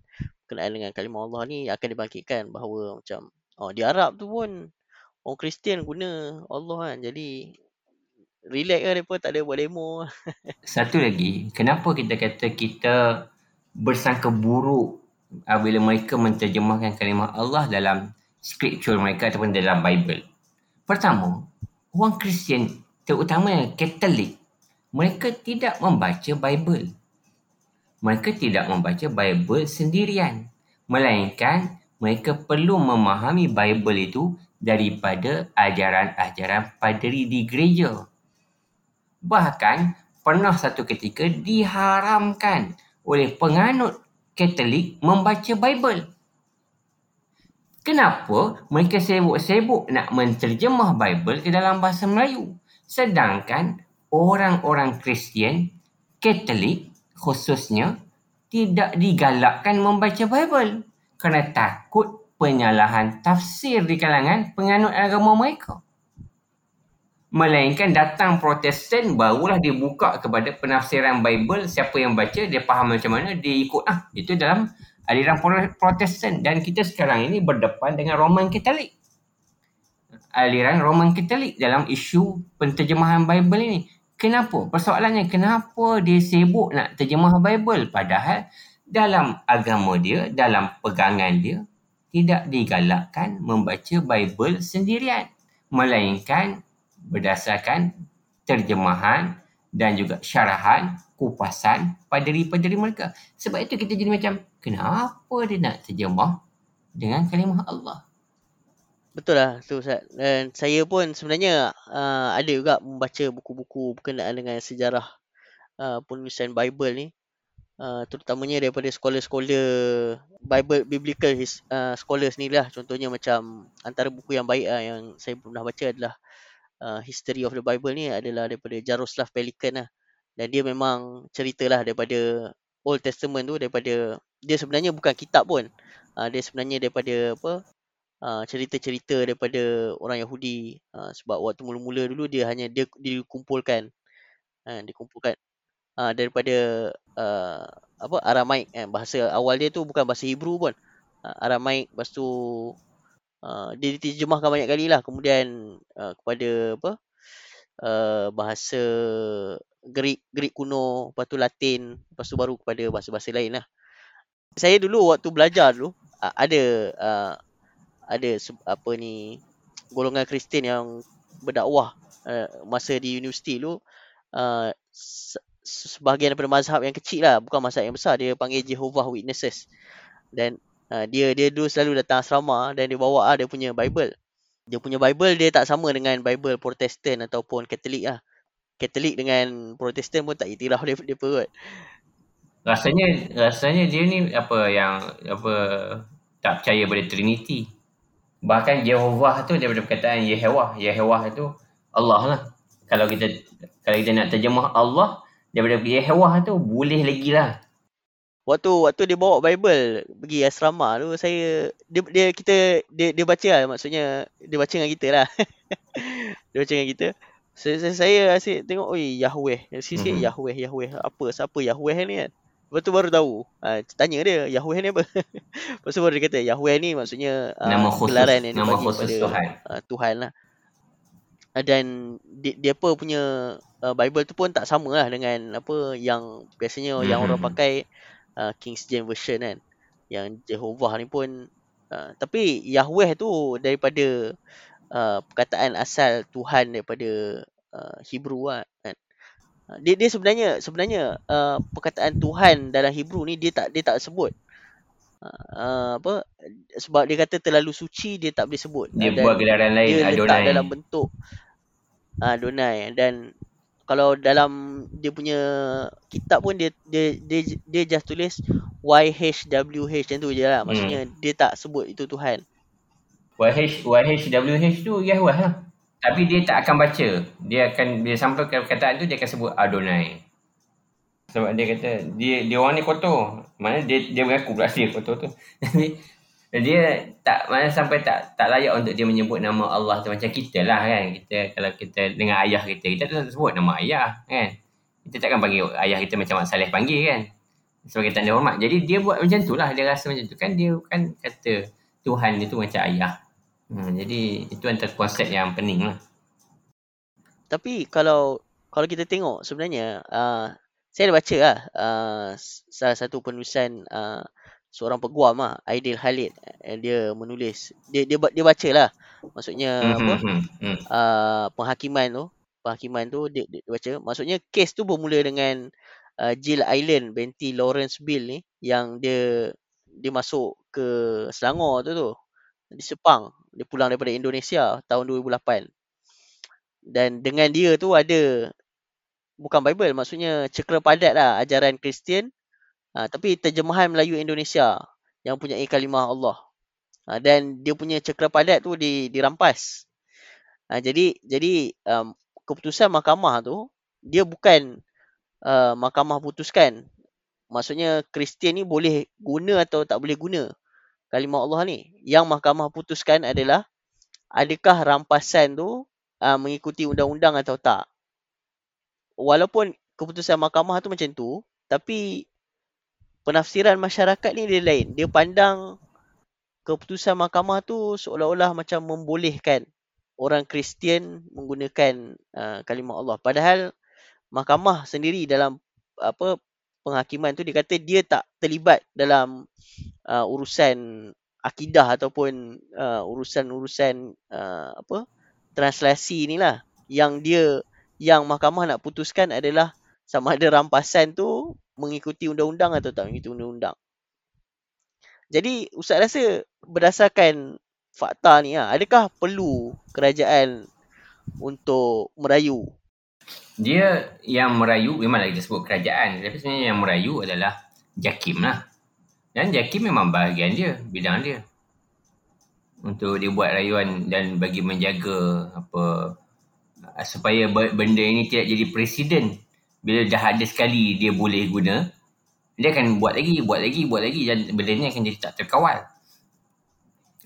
berkenaan dengan kalimah Allah ni akan dibangkitkan bahawa macam oh, di Arab tu pun orang Kristian guna Allah kan. Jadi relax lah mereka tak ada buat demo. Satu lagi kenapa kita kata kita bersangka buruk bila mereka menterjemahkan kalimah Allah dalam scripture mereka ataupun dalam Bible? Pertama orang Kristian terutama Katolik mereka tidak membaca Bible. Mereka tidak membaca Bible sendirian. Melainkan mereka perlu memahami Bible itu daripada ajaran-ajaran paderi di gereja. Bahkan pernah satu ketika diharamkan oleh penganut Katolik membaca Bible. Kenapa mereka sibuk-sibuk nak menterjemah Bible ke dalam bahasa Melayu? Sedangkan orang-orang Kristian, Katolik khususnya, tidak digalakkan membaca Bible kerana takut penyalahan tafsir di kalangan penganut agama mereka. Melainkan datang protestan barulah dia buka kepada penafsiran Bible. Siapa yang baca, dia faham macam mana, dia ikut. Ah, Itu dalam aliran protestan. Dan kita sekarang ini berdepan dengan Roman Katolik. Aliran Roman Katolik dalam isu penterjemahan Bible ini. Kenapa? Persoalannya kenapa dia sibuk nak terjemah Bible padahal dalam agama dia, dalam pegangan dia tidak digalakkan membaca Bible sendirian melainkan berdasarkan terjemahan dan juga syarahan kupasan paderi-paderi mereka. Sebab itu kita jadi macam kenapa dia nak terjemah dengan kalimah Allah? Betul lah tu Ustaz. Dan saya pun sebenarnya uh, ada juga membaca buku-buku berkenaan dengan sejarah uh, penulisan Bible ni. uh, terutamanya daripada scholar-scholar Bible biblical his, uh, scholars ni lah contohnya macam antara buku yang baik uh, yang saya pernah baca adalah uh, History of the Bible ni adalah daripada Jaroslav Pelikan lah dan dia memang ceritalah daripada Old Testament tu daripada dia sebenarnya bukan kitab pun uh, dia sebenarnya daripada apa uh, cerita-cerita daripada orang Yahudi uh, sebab waktu mula-mula dulu dia hanya dia dikumpulkan uh, dikumpulkan uh, daripada uh, apa Aramaik kan bahasa awal dia tu bukan bahasa Hebrew pun. Uh, Aramaik lepas tu uh, dia diterjemahkan banyak kali lah. Kemudian uh, kepada apa uh, bahasa Greek Greek kuno lepas tu Latin lepas tu baru kepada bahasa-bahasa lain lah. Saya dulu waktu belajar dulu uh, ada uh, ada apa ni golongan Kristian yang berdakwah uh, masa di universiti dulu uh, sebahagian daripada mazhab yang kecil lah bukan mazhab yang besar dia panggil Jehovah Witnesses. Dan uh, dia dia dulu selalu datang asrama dan dia bawa uh, dia punya Bible. Dia punya Bible dia tak sama dengan Bible Protestant ataupun Katolik lah. Katolik dengan Protestant pun tak iktiraf dia dia kot rasanya rasanya dia ni apa yang apa tak percaya pada Trinity Bahkan Jehovah tu daripada perkataan Yehewah. Yehewah tu Allah lah. Kalau kita kalau kita nak terjemah Allah daripada Yehewah tu boleh lagi lah. Waktu waktu dia bawa Bible pergi asrama tu saya dia, dia kita dia, dia baca lah maksudnya dia baca dengan kita lah. dia baca dengan kita. Saya saya, saya asyik tengok oi Yahweh. Sisi mm-hmm. Yahweh Yahweh apa siapa Yahweh ni kan. Lepas tu baru tahu. Ha, tanya dia, Yahweh ni apa? Lepas tu baru dia kata, Yahweh ni maksudnya uh, nama khusus, gelaran yang nama khusus pada, Tuhan. Uh, Tuhan lah. Uh, dan dia, dia apa punya uh, Bible tu pun tak sama lah dengan apa yang biasanya mm-hmm. yang orang hmm. pakai uh, King's James Version kan. Yang Jehovah ni pun. Uh, tapi Yahweh tu daripada uh, perkataan asal Tuhan daripada uh, Hebrew lah dia dia sebenarnya sebenarnya uh, perkataan Tuhan dalam Hebrew ni dia tak dia tak sebut. Uh, apa sebab dia kata terlalu suci dia tak boleh sebut. Dia dan buat gelaran lain dia Adonai. dalam bentuk Adonai dan kalau dalam dia punya kitab pun dia dia dia, dia just tulis YHWH macam tu je lah. Maksudnya hmm. dia tak sebut itu Tuhan. YH YHWH tu Yahweh lah. Tapi dia tak akan baca. Dia akan dia sampai ke perkataan tu dia akan sebut Adonai. Sebab dia kata dia dia orang ni kotor. Mana dia dia mengaku pula dia kotor tu. Tapi dia tak mana sampai tak tak layak untuk dia menyebut nama Allah tu macam kita lah kan. Kita kalau kita dengan ayah kita kita tak sebut nama ayah kan. Kita takkan panggil ayah kita macam Mak Saleh panggil kan. Sebagai tanda hormat. Jadi dia buat macam tu lah. Dia rasa macam tu. Kan dia kan kata Tuhan dia tu macam ayah. Hmm, jadi itu antara konsep yang pening lah. Tapi kalau kalau kita tengok sebenarnya uh, saya ada baca lah uh, salah satu penulisan uh, seorang peguam lah Aidil Khalid dia menulis dia dia dia baca lah maksudnya mm-hmm. apa mm-hmm. uh, penghakiman tu penghakiman tu dia, dia, dia baca maksudnya kes tu bermula dengan uh, Jill Island binti Lawrence Bill ni yang dia dia masuk ke Selangor tu tu di Sepang. Dia pulang daripada Indonesia tahun 2008 dan dengan dia tu ada bukan Bible maksudnya cekera padat lah ajaran Kristian. Ha, tapi terjemahan Melayu Indonesia yang punya kalimah Allah. Ha, dan dia punya cekera padat tu di, dirampas. Ha, jadi jadi um, keputusan mahkamah tu dia bukan uh, mahkamah putuskan. Maksudnya Kristian ni boleh guna atau tak boleh guna kalimah Allah ni yang mahkamah putuskan adalah adakah rampasan tu uh, mengikuti undang-undang atau tak? Walaupun keputusan mahkamah tu macam tu tapi penafsiran masyarakat ni dia lain. Dia pandang keputusan mahkamah tu seolah-olah macam membolehkan orang Kristian menggunakan uh, kalimah Allah. Padahal mahkamah sendiri dalam apa penghakiman tu dia kata dia tak terlibat dalam uh, urusan akidah ataupun uh, urusan-urusan uh, apa translasi inilah yang dia yang mahkamah nak putuskan adalah sama ada rampasan tu mengikuti undang-undang atau tak mengikuti undang-undang. Jadi ustaz rasa berdasarkan fakta ni ah adakah perlu kerajaan untuk merayu dia yang merayu memanglah kita sebut kerajaan tapi sebenarnya yang merayu adalah Jakim lah. Dan Jakim memang bahagian dia, bidang dia. Untuk dia buat rayuan dan bagi menjaga apa supaya benda ini tidak jadi presiden. Bila dah ada sekali dia boleh guna, dia akan buat lagi, buat lagi, buat lagi dan benda ni akan jadi tak terkawal.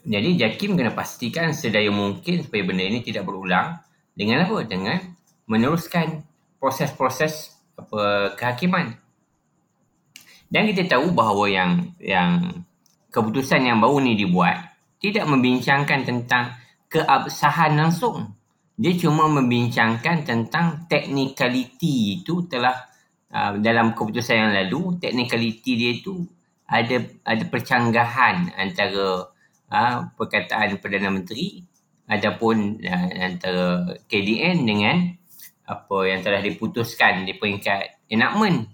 Jadi Jakim kena pastikan sedaya mungkin supaya benda ini tidak berulang dengan apa? Dengan meneruskan proses-proses apa kehakiman. Dan kita tahu bahawa yang yang keputusan yang baru ni dibuat tidak membincangkan tentang keabsahan langsung. Dia cuma membincangkan tentang technicality itu telah uh, dalam keputusan yang lalu technicality dia itu ada ada percanggahan antara uh, perkataan Perdana Menteri ataupun uh, antara KDN dengan apa yang telah diputuskan di peringkat enactment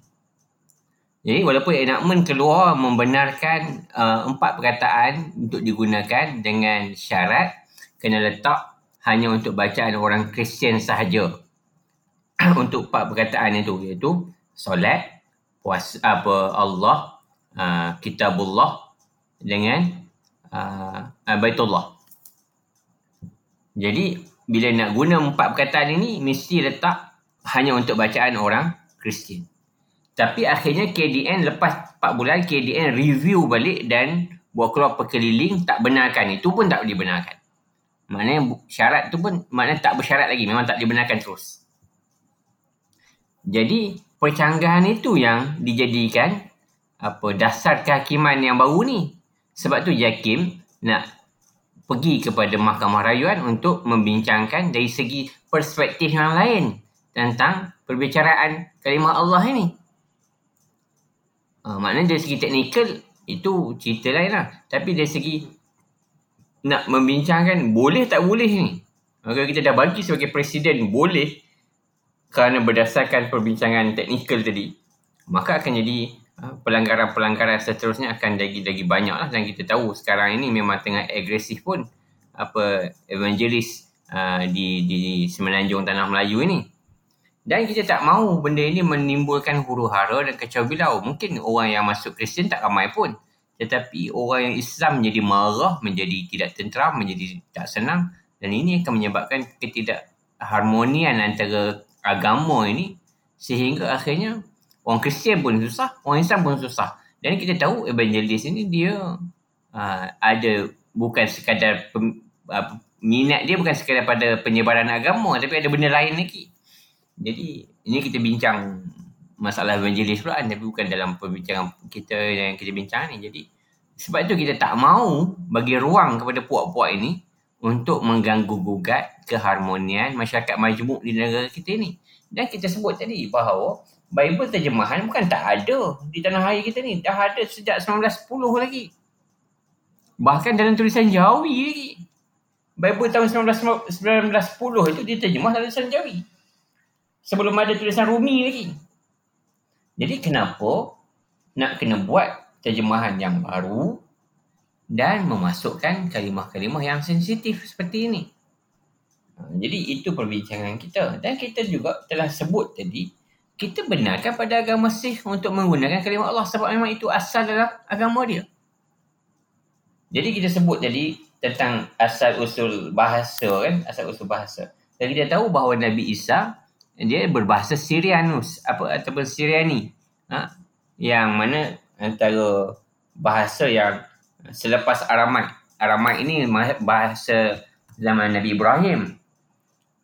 jadi walaupun enactment keluar membenarkan uh, empat perkataan untuk digunakan dengan syarat kena letak hanya untuk bacaan orang Kristian sahaja. untuk empat perkataan itu iaitu solat, puas apa Allah, uh, kitabullah dengan uh, baitullah. Jadi bila nak guna empat perkataan ini mesti letak hanya untuk bacaan orang Kristian. Tapi akhirnya KDN lepas 4 bulan KDN review balik dan buat keluar perkeliling tak benarkan. Itu pun tak dibenarkan. Maknanya syarat tu pun maknanya tak bersyarat lagi. Memang tak dibenarkan terus. Jadi percanggahan itu yang dijadikan apa dasar kehakiman yang baru ni. Sebab tu Jakim nak pergi kepada Mahkamah Rayuan untuk membincangkan dari segi perspektif yang lain tentang perbicaraan kalimah Allah ini. Uh, maknanya dari segi teknikal itu cerita lain lah. Tapi dari segi nak membincangkan boleh tak boleh ni. Kalau kita dah bagi sebagai presiden boleh kerana berdasarkan perbincangan teknikal tadi. Maka akan jadi pelanggaran-pelanggaran seterusnya akan lagi-lagi banyak lah. Dan kita tahu sekarang ini memang tengah agresif pun apa evangelis uh, di, di semenanjung tanah Melayu ini. Dan kita tak mahu benda ini menimbulkan huru hara dan kacau bilau. Mungkin orang yang masuk Kristian tak ramai pun. Tetapi orang yang Islam menjadi marah, menjadi tidak tenteram, menjadi tak senang. Dan ini akan menyebabkan ketidakharmonian antara agama ini. Sehingga akhirnya orang Kristian pun susah, orang Islam pun susah. Dan kita tahu evangelis ini dia uh, ada bukan sekadar pem, uh, minat dia bukan sekadar pada penyebaran agama tapi ada benda lain lagi. Jadi ini kita bincang masalah evangelis pula tapi bukan dalam perbincangan kita yang kita bincang ni. Jadi sebab itu kita tak mau bagi ruang kepada puak-puak ini untuk mengganggu gugat keharmonian masyarakat majmuk di negara kita ini. Dan kita sebut tadi bahawa Bible terjemahan bukan tak ada di tanah air kita ni. Dah ada sejak 1910 lagi. Bahkan dalam tulisan Jawi lagi. Bible tahun 19, 1910 itu diterjemah dalam tulisan Jawi sebelum ada tulisan Rumi lagi. Jadi kenapa nak kena buat terjemahan yang baru dan memasukkan kalimah-kalimah yang sensitif seperti ini. Ha, jadi itu perbincangan kita. Dan kita juga telah sebut tadi, kita benarkan pada agama Sikh untuk menggunakan kalimah Allah sebab memang itu asal dalam agama dia. Jadi kita sebut tadi tentang asal usul bahasa kan, asal usul bahasa. Dan kita tahu bahawa Nabi Isa dia berbahasa Syrianus apa ataupun Syriani ha? yang mana antara bahasa yang selepas Aramat Aramat ini bahasa zaman Nabi Ibrahim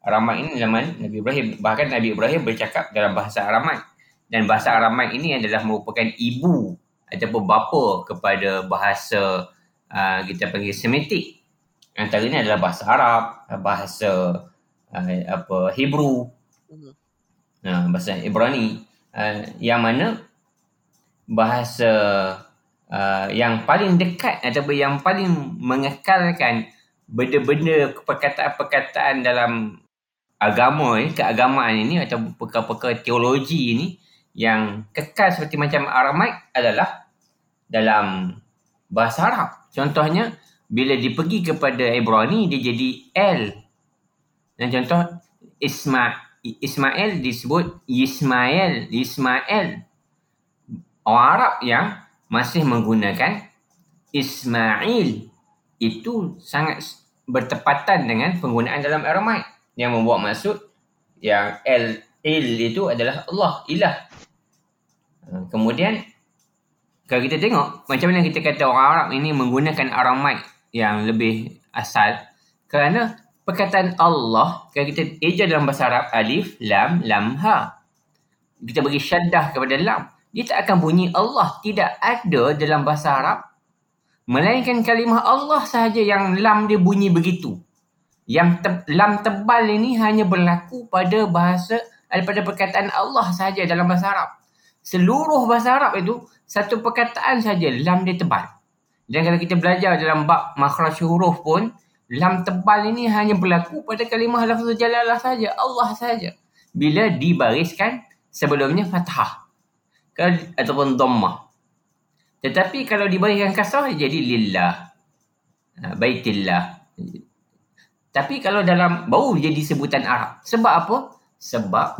Aramat ini zaman Nabi Ibrahim. Bahkan Nabi Ibrahim bercakap dalam bahasa Aramat dan bahasa Aramat ini adalah merupakan ibu ataupun bapa kepada bahasa uh, kita panggil Semitik. Antaranya adalah bahasa Arab bahasa uh, apa Hebrew. Nah, bahasa Ibrani. Uh, yang mana bahasa uh, yang paling dekat ataupun yang paling mengekalkan benda-benda perkataan-perkataan dalam agama ini, keagamaan ini atau perkara-perkara teologi ini yang kekal seperti macam Aramaik adalah dalam bahasa Arab. Contohnya bila dipergi kepada Ibrani dia jadi L. Dan contoh Isma Ismail disebut Ismail, Ismail. orang Arab yang masih menggunakan Ismail itu sangat bertepatan dengan penggunaan dalam Aramaic yang membuat maksud yang El Il itu adalah Allah, ilah. Ha, kemudian kalau kita tengok macam mana kita kata orang Arab ini menggunakan Aramaic yang lebih asal? Kerana perkataan Allah kalau kita eja dalam bahasa Arab alif lam lam ha. Kita bagi syaddah kepada lam dia tak akan bunyi Allah tidak ada dalam bahasa Arab. Melainkan kalimah Allah sahaja yang lam dia bunyi begitu yang te- lam tebal ini hanya berlaku pada bahasa daripada perkataan Allah sahaja dalam bahasa Arab seluruh bahasa Arab itu satu perkataan saja lam dia tebal dan kalau kita belajar dalam bab makhraj huruf pun lam tebal ini hanya berlaku pada kalimah lafaz jalalah saja, Allah saja. Bila dibariskan sebelumnya fathah ataupun dhammah. Tetapi kalau dibariskan kasrah jadi lillah. Ha, baitillah. Tapi kalau dalam baru jadi sebutan Arab. Sebab apa? Sebab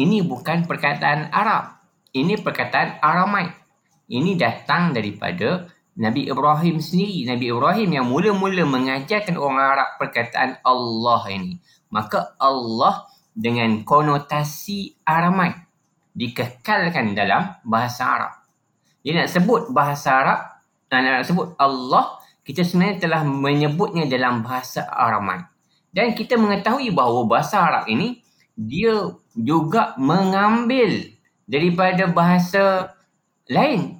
ini bukan perkataan Arab. Ini perkataan Aramaik. Ini datang daripada Nabi Ibrahim sendiri, Nabi Ibrahim yang mula-mula mengajarkan orang Arab perkataan Allah ini. Maka Allah dengan konotasi Aramaik dikekalkan dalam bahasa Arab. Dia nak sebut bahasa Arab, nak sebut Allah, kita sebenarnya telah menyebutnya dalam bahasa Aramaik. Dan kita mengetahui bahawa bahasa Arab ini dia juga mengambil daripada bahasa lain.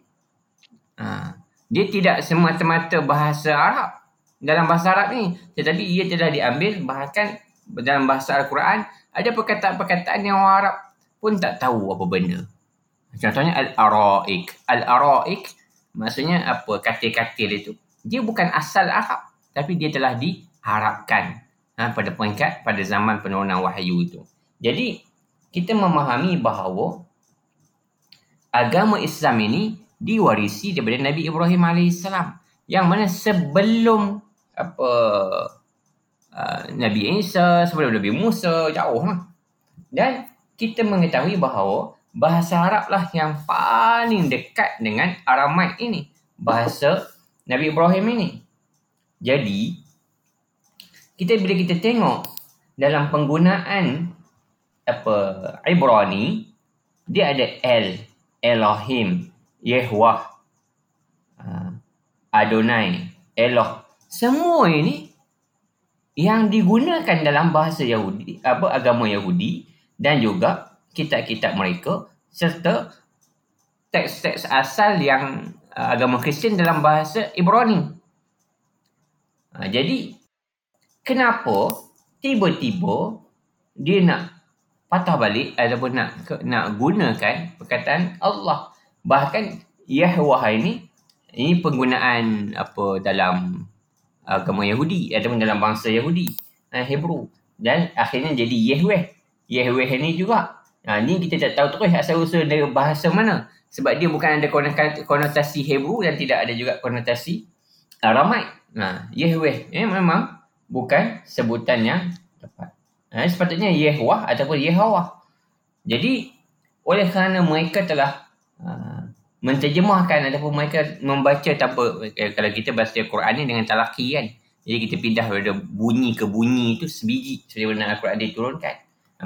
Ha dia tidak semata-mata bahasa Arab dalam bahasa Arab ni tetapi ia telah diambil bahkan dalam bahasa Al-Quran ada perkataan-perkataan yang orang Arab pun tak tahu apa benda contohnya al-araik al-araik maksudnya apa katil-katil itu dia bukan asal Arab tapi dia telah diharapkan ha, pada peringkat pada zaman penurunan wahyu itu jadi kita memahami bahawa agama Islam ini diwarisi daripada Nabi Ibrahim AS yang mana sebelum apa uh, Nabi Isa sebelum Nabi Musa jauh lah. dan kita mengetahui bahawa bahasa Arab lah yang paling dekat dengan Aramaik ini bahasa Nabi Ibrahim ini jadi kita bila kita tengok dalam penggunaan apa Ibrani dia ada L Elohim Yehwah, uh, Adonai, Eloh. Semua ini yang digunakan dalam bahasa Yahudi, apa agama Yahudi dan juga kitab-kitab mereka serta teks-teks asal yang agama Kristian dalam bahasa Ibrani. Uh, jadi kenapa tiba-tiba dia nak patah balik ataupun nak nak gunakan perkataan Allah bahkan Yahwah ini ini penggunaan apa dalam agama Yahudi ataupun dalam bangsa Yahudi uh, Hebrew dan akhirnya jadi Yahweh Yahweh ini juga Ha, ni kita tak tahu terus asal usul dari bahasa mana. Sebab dia bukan ada konotasi Hebrew dan tidak ada juga konotasi Aramaik. Ha, Yahweh eh, memang bukan sebutan yang tepat. Ha, sepatutnya Yehwah ataupun Yehawah. Jadi, oleh kerana mereka telah Ha, menterjemahkan ataupun mereka membaca tanpa eh, kalau kita baca Quran ni dengan talaki kan jadi kita pindah dari bunyi ke bunyi itu sebiji mana Al-Quran diturunkan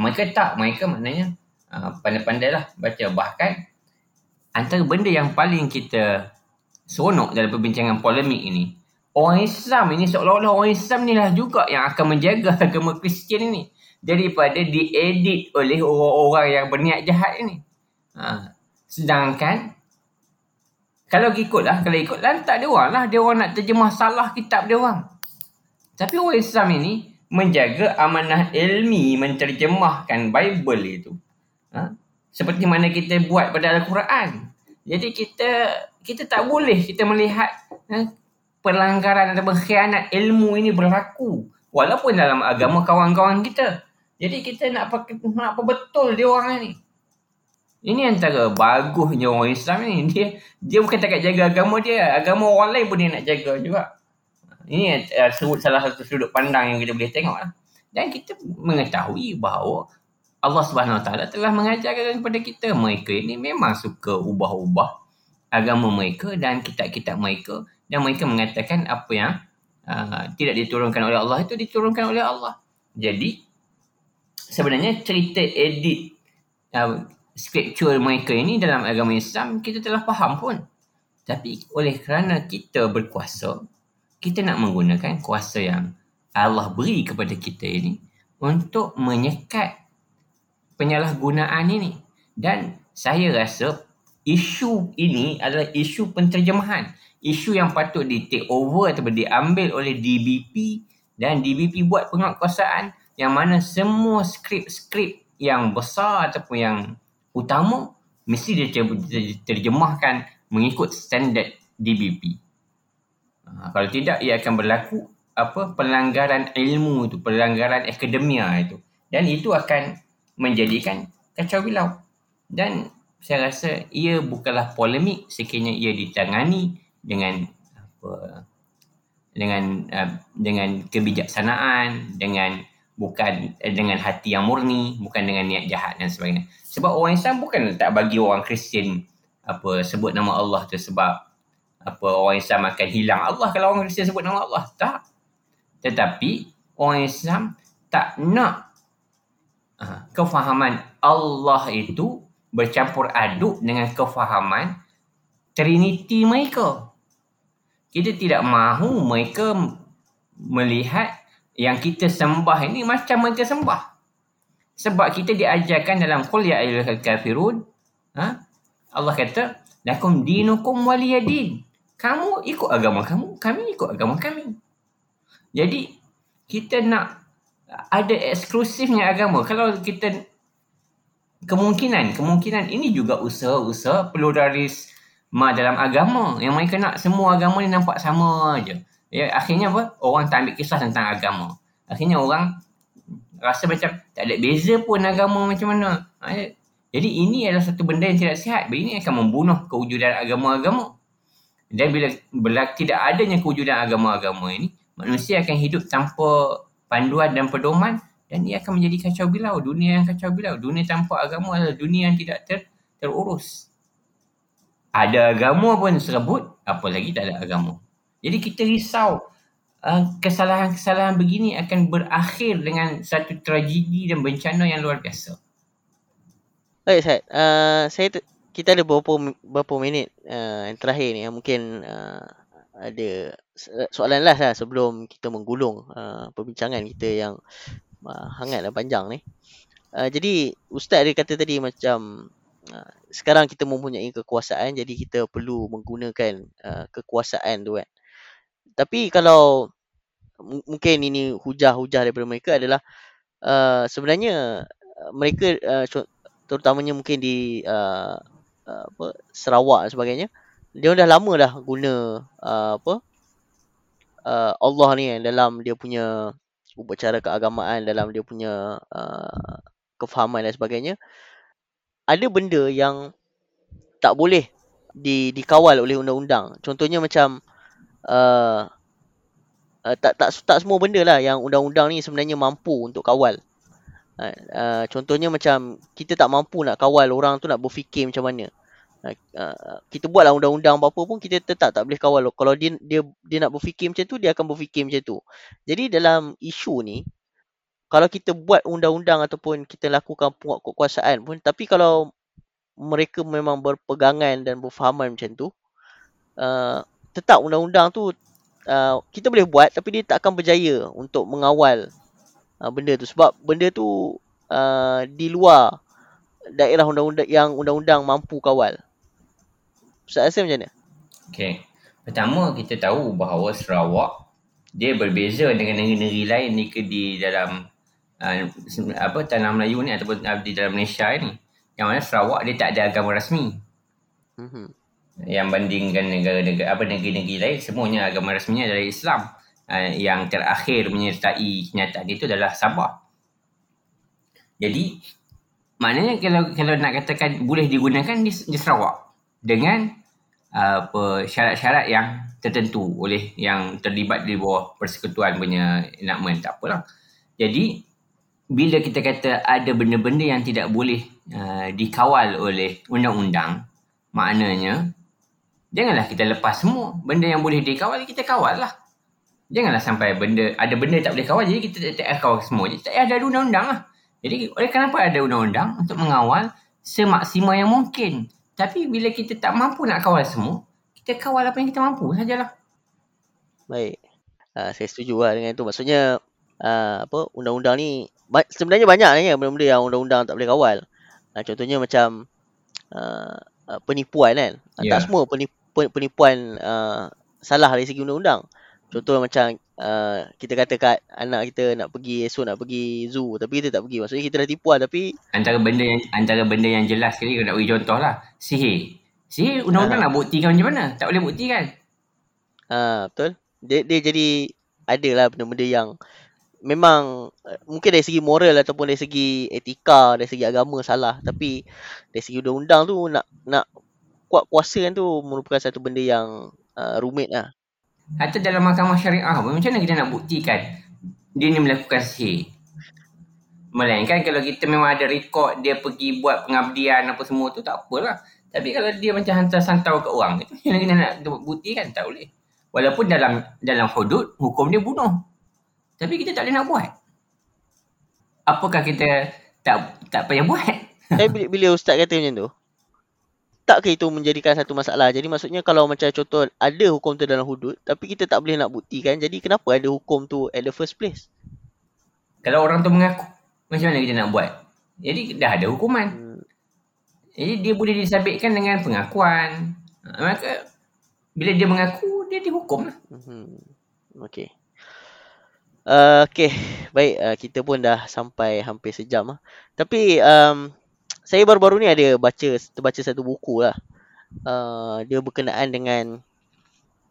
mereka tak mereka maknanya uh, pandai-pandai lah baca bahkan antara benda yang paling kita seronok dalam perbincangan polemik ini orang Islam ini seolah-olah orang Islam ni lah juga yang akan menjaga agama Kristian ini daripada diedit oleh orang-orang yang berniat jahat ini ha, Sedangkan kalau ikutlah, kalau ikut lantak dia orang lah. Dia orang nak terjemah salah kitab dia orang. Tapi orang Islam ini menjaga amanah ilmi menterjemahkan Bible itu. Ha? Seperti mana kita buat pada Al-Quran. Jadi kita kita tak boleh kita melihat ha, pelanggaran atau khianat ilmu ini berlaku. Walaupun dalam agama kawan-kawan kita. Jadi kita nak nak apa betul dia orang ni. Ini antara bagusnya orang Islam ni. Dia dia bukan tak jaga agama dia. Agama orang lain pun dia nak jaga juga. Ini uh, salah satu sudut pandang yang kita boleh tengok lah. Dan kita mengetahui bahawa Allah Subhanahu Wa Taala telah mengajarkan kepada kita mereka ini memang suka ubah-ubah agama mereka dan kitab-kitab mereka dan mereka mengatakan apa yang uh, tidak diturunkan oleh Allah itu diturunkan oleh Allah. Jadi sebenarnya cerita edit uh, scripture mereka ini dalam agama Islam kita telah faham pun. Tapi oleh kerana kita berkuasa, kita nak menggunakan kuasa yang Allah beri kepada kita ini untuk menyekat penyalahgunaan ini. Dan saya rasa isu ini adalah isu penterjemahan. Isu yang patut di take over atau diambil oleh DBP dan DBP buat penguatkuasaan yang mana semua skrip-skrip yang besar ataupun yang utama mesti diterjemahkan mengikut standard DBP. Ha, kalau tidak ia akan berlaku apa pelanggaran ilmu itu, pelanggaran akademia itu. Dan itu akan menjadikan kacau bilau. Dan saya rasa ia bukanlah polemik sekiranya ia ditangani dengan apa dengan uh, dengan kebijaksanaan dengan bukan uh, dengan hati yang murni bukan dengan niat jahat dan sebagainya. Sebab orang Islam bukan tak bagi orang Kristian apa sebut nama Allah tu sebab apa orang Islam akan hilang Allah kalau orang Kristian sebut nama Allah. Tak. Tetapi orang Islam tak nak kefahaman Allah itu bercampur aduk dengan kefahaman Trinity mereka. Kita tidak mahu mereka melihat yang kita sembah ini macam mereka sembah. Sebab kita diajarkan dalam Qul ya ayyuhal kafirun, ha? Allah kata, "Lakum dinukum waliyadin." Kamu ikut agama kamu, kami ikut agama kami. Jadi kita nak ada eksklusifnya agama. Kalau kita kemungkinan, kemungkinan ini juga usaha-usaha pluralisme dalam agama yang mereka nak semua agama ni nampak sama aja. Ya, akhirnya apa? Orang tak ambil kisah tentang agama. Akhirnya orang rasa macam tak ada beza pun agama macam mana. Ha, ya. Jadi ini adalah satu benda yang tidak sihat. Ini akan membunuh kewujudan agama-agama. Dan bila, bila tidak adanya kewujudan agama-agama ini, manusia akan hidup tanpa panduan dan pedoman dan ia akan menjadi kacau bilau. Dunia yang kacau bilau. Dunia tanpa agama adalah dunia yang tidak ter, terurus. Ada agama pun serebut, apalagi tak ada agama. Jadi kita risau uh, kesalahan-kesalahan begini akan berakhir dengan satu tragedi dan bencana yang luar biasa. Baik, Syed. Uh, saya tu, kita ada beberapa, beberapa minit uh, yang terakhir ni yang mungkin uh, ada soalan last lah sebelum kita menggulung uh, perbincangan kita yang uh, hangat dan panjang ni. Uh, jadi ustaz dia kata tadi macam uh, sekarang kita mempunyai kekuasaan jadi kita perlu menggunakan uh, kekuasaan tu kan. Tapi kalau m- mungkin ini hujah-hujah daripada mereka adalah uh, sebenarnya uh, mereka uh, terutamanya mungkin di uh, uh, apa Sarawak dan sebagainya dia dah lama dah guna uh, apa uh, Allah ni dalam dia punya upacara keagamaan dalam dia punya uh, kefahaman dan sebagainya ada benda yang tak boleh di dikawal oleh undang-undang. Contohnya macam uh, uh, tak tak tak semua benda lah yang undang-undang ni sebenarnya mampu untuk kawal. Uh, uh, contohnya macam kita tak mampu nak kawal orang tu nak berfikir macam mana uh, kita buatlah undang-undang apa-apa pun kita tetap tak boleh kawal. Kalau dia dia dia nak berfikir macam tu dia akan berfikir macam tu. Jadi dalam isu ni kalau kita buat undang-undang ataupun kita lakukan penguat kekuasaan pun tapi kalau mereka memang berpegangan dan berfahaman macam tu uh, tetap undang-undang tu uh, kita boleh buat tapi dia tak akan berjaya untuk mengawal uh, benda tu. Sebab benda tu uh, di luar daerah undang-undang yang undang-undang mampu kawal. Ustaz rasa macam mana? Okay. Pertama kita tahu bahawa Sarawak dia berbeza dengan negeri-negeri lain ni ke di dalam uh, apa tanah Melayu ni ataupun uh, di dalam Malaysia ni. Yang mana Sarawak dia tak ada agama rasmi. Mm-hmm. Yang bandingkan negara-negara apa negeri-negeri lain semuanya agama rasminya adalah Islam. Uh, yang terakhir menyertai kenyataan itu adalah Sabah. Jadi maknanya kalau kalau nak katakan boleh digunakan di, di Sarawak dengan apa syarat-syarat yang tertentu oleh yang terlibat di bawah persekutuan punya enactment tak apalah. Jadi bila kita kata ada benda-benda yang tidak boleh uh, dikawal oleh undang-undang, maknanya janganlah kita lepas semua. Benda yang boleh dikawal, kita kawal lah. Janganlah sampai benda ada benda tak boleh kawal, jadi kita tak kawal semua. Jadi tak ada undang-undang lah. Jadi oleh kenapa ada undang-undang untuk mengawal semaksimal yang mungkin. Tapi bila kita tak mampu nak kawal semua, kita kawal apa yang kita mampu sajalah. Baik. Uh, saya setuju lah dengan itu. Maksudnya uh, apa undang-undang ni ba- sebenarnya banyak kan benda-benda yang undang-undang tak boleh kawal. Uh, contohnya macam uh, uh, penipuan kan. Ya. Tak semua penipuan, penipuan uh, salah dari segi undang-undang. Contoh macam uh, kita kata kat anak kita nak pergi esok nak pergi zoo tapi kita tak pergi. Maksudnya kita dah tipu lah tapi Antara benda yang antara benda yang jelas sekali kalau nak bagi contoh lah. Sihir. Sihir undang-undang nak buktikan macam mana? Tak boleh buktikan. uh, betul. Dia, dia jadi adalah benda-benda yang memang uh, mungkin dari segi moral ataupun dari segi etika, dari segi agama salah tapi dari segi undang-undang tu nak nak kuat kuasa kan tu merupakan satu benda yang uh, rumit lah. Atau dalam mahkamah syariah pun macam mana kita nak buktikan dia ni melakukan sihir. Melainkan kalau kita memang ada rekod dia pergi buat pengabdian apa semua tu tak apalah. Tapi kalau dia macam hantar santau ke orang itu macam mana kita nak buktikan tak boleh. Walaupun dalam dalam hudud hukum dia bunuh. Tapi kita tak boleh nak buat. Apakah kita tak tak payah buat? Eh bila, bila ustaz kata macam tu tak ke itu menjadikan satu masalah. Jadi maksudnya kalau macam contoh ada hukum tu dalam hudud tapi kita tak boleh nak buktikan. Jadi kenapa ada hukum tu at the first place? Kalau orang tu mengaku, macam mana kita nak buat? Jadi dah ada hukuman. Hmm. Jadi dia boleh disabitkan dengan pengakuan. Ha, Maka bila dia mengaku, dia dihukum lah. Hmm. Okey. Uh, Okey, baik uh, kita pun dah sampai hampir sejam lah. Tapi um, saya baru-baru ni ada baca terbaca satu buku lah. Uh, dia berkenaan dengan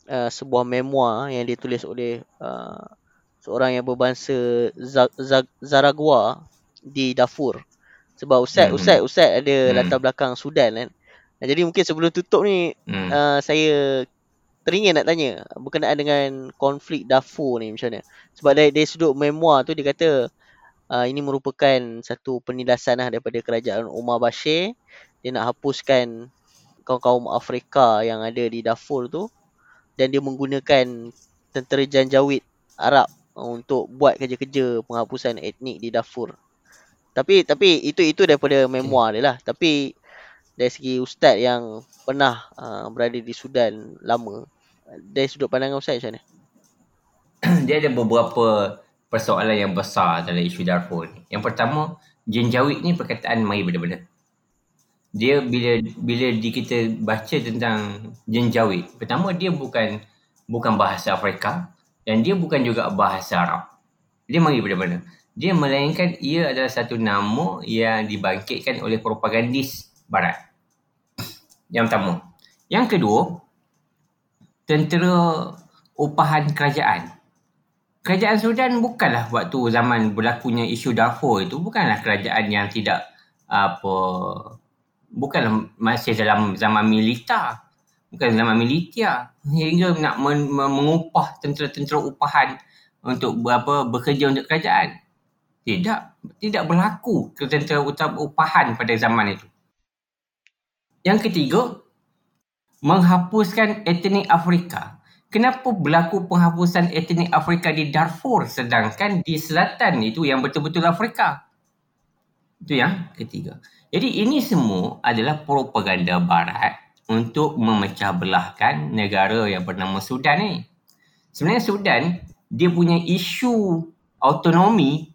uh, sebuah memoir yang ditulis oleh uh, seorang yang berbangsa Za- Za- Zaragua di Darfur. Sebab Ustaz, Hmm. Ustaz, Ustaz ada Hmm. latar belakang Sudan kan. Uh, Jadi mungkin sebelum tutup ni Hmm. uh, saya teringin nak tanya berkenaan dengan konflik Darfur ni macam mana. Sebab dari, dari sudut memoir tu dia kata uh, ini merupakan satu penindasan lah daripada kerajaan Omar Bashir. Dia nak hapuskan kaum-kaum Afrika yang ada di Darfur tu dan dia menggunakan tentera janjawid Arab untuk buat kerja-kerja penghapusan etnik di Darfur. Tapi tapi itu itu daripada memoir dia lah. Tapi dari segi ustaz yang pernah uh, berada di Sudan lama dari sudut pandangan ustaz macam mana? dia ada beberapa persoalan yang besar dalam isu Darfur ni. Yang pertama, jenjawid ni perkataan mari benda-benda. Dia bila bila di kita baca tentang jenjawid, pertama dia bukan bukan bahasa Afrika dan dia bukan juga bahasa Arab. Dia mari benda-benda. Dia melainkan ia adalah satu nama yang dibangkitkan oleh propagandis barat. Yang pertama. Yang kedua, tentera upahan kerajaan. Kerajaan Sudan bukanlah waktu zaman berlakunya isu Darfur itu bukanlah kerajaan yang tidak apa bukanlah masih dalam zaman militer bukan zaman militer hingga nak men, men- mengupah tentera-tentera upahan untuk berapa bekerja untuk kerajaan. Tidak tidak berlaku tentera utam- upahan pada zaman itu. Yang ketiga menghapuskan etnik Afrika Kenapa berlaku penghapusan etnik Afrika di Darfur sedangkan di selatan itu yang betul-betul Afrika? Itu yang ketiga. Jadi ini semua adalah propaganda barat untuk memecah belahkan negara yang bernama Sudan ni. Sebenarnya Sudan dia punya isu autonomi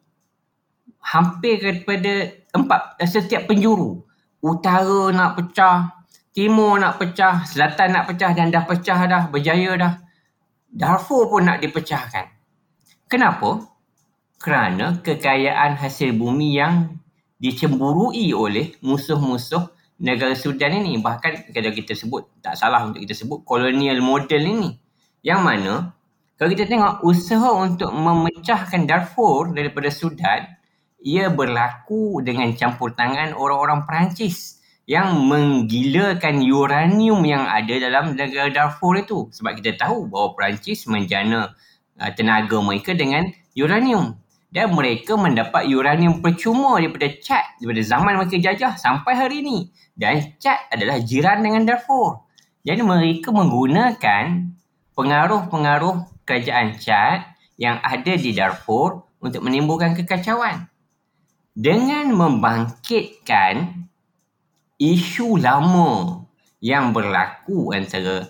hampir kepada empat eh, setiap penjuru. Utara nak pecah, timur nak pecah, selatan nak pecah dan dah pecah dah, berjaya dah. Darfur pun nak dipecahkan. Kenapa? Kerana kekayaan hasil bumi yang dicemburui oleh musuh-musuh negara Sudan ini. Bahkan kalau kita sebut, tak salah untuk kita sebut kolonial model ini. Yang mana, kalau kita tengok usaha untuk memecahkan Darfur daripada Sudan, ia berlaku dengan campur tangan orang-orang Perancis yang menggilakan uranium yang ada dalam negara Darfur itu. Sebab kita tahu bahawa Perancis menjana uh, tenaga mereka dengan uranium. dan mereka mendapat uranium percuma daripada Chad daripada zaman mereka jajah sampai hari ini dan Chad adalah jiran dengan Darfur jadi mereka menggunakan pengaruh-pengaruh kerajaan Chad yang ada di Darfur untuk menimbulkan kekacauan dengan membangkitkan isu lama yang berlaku antara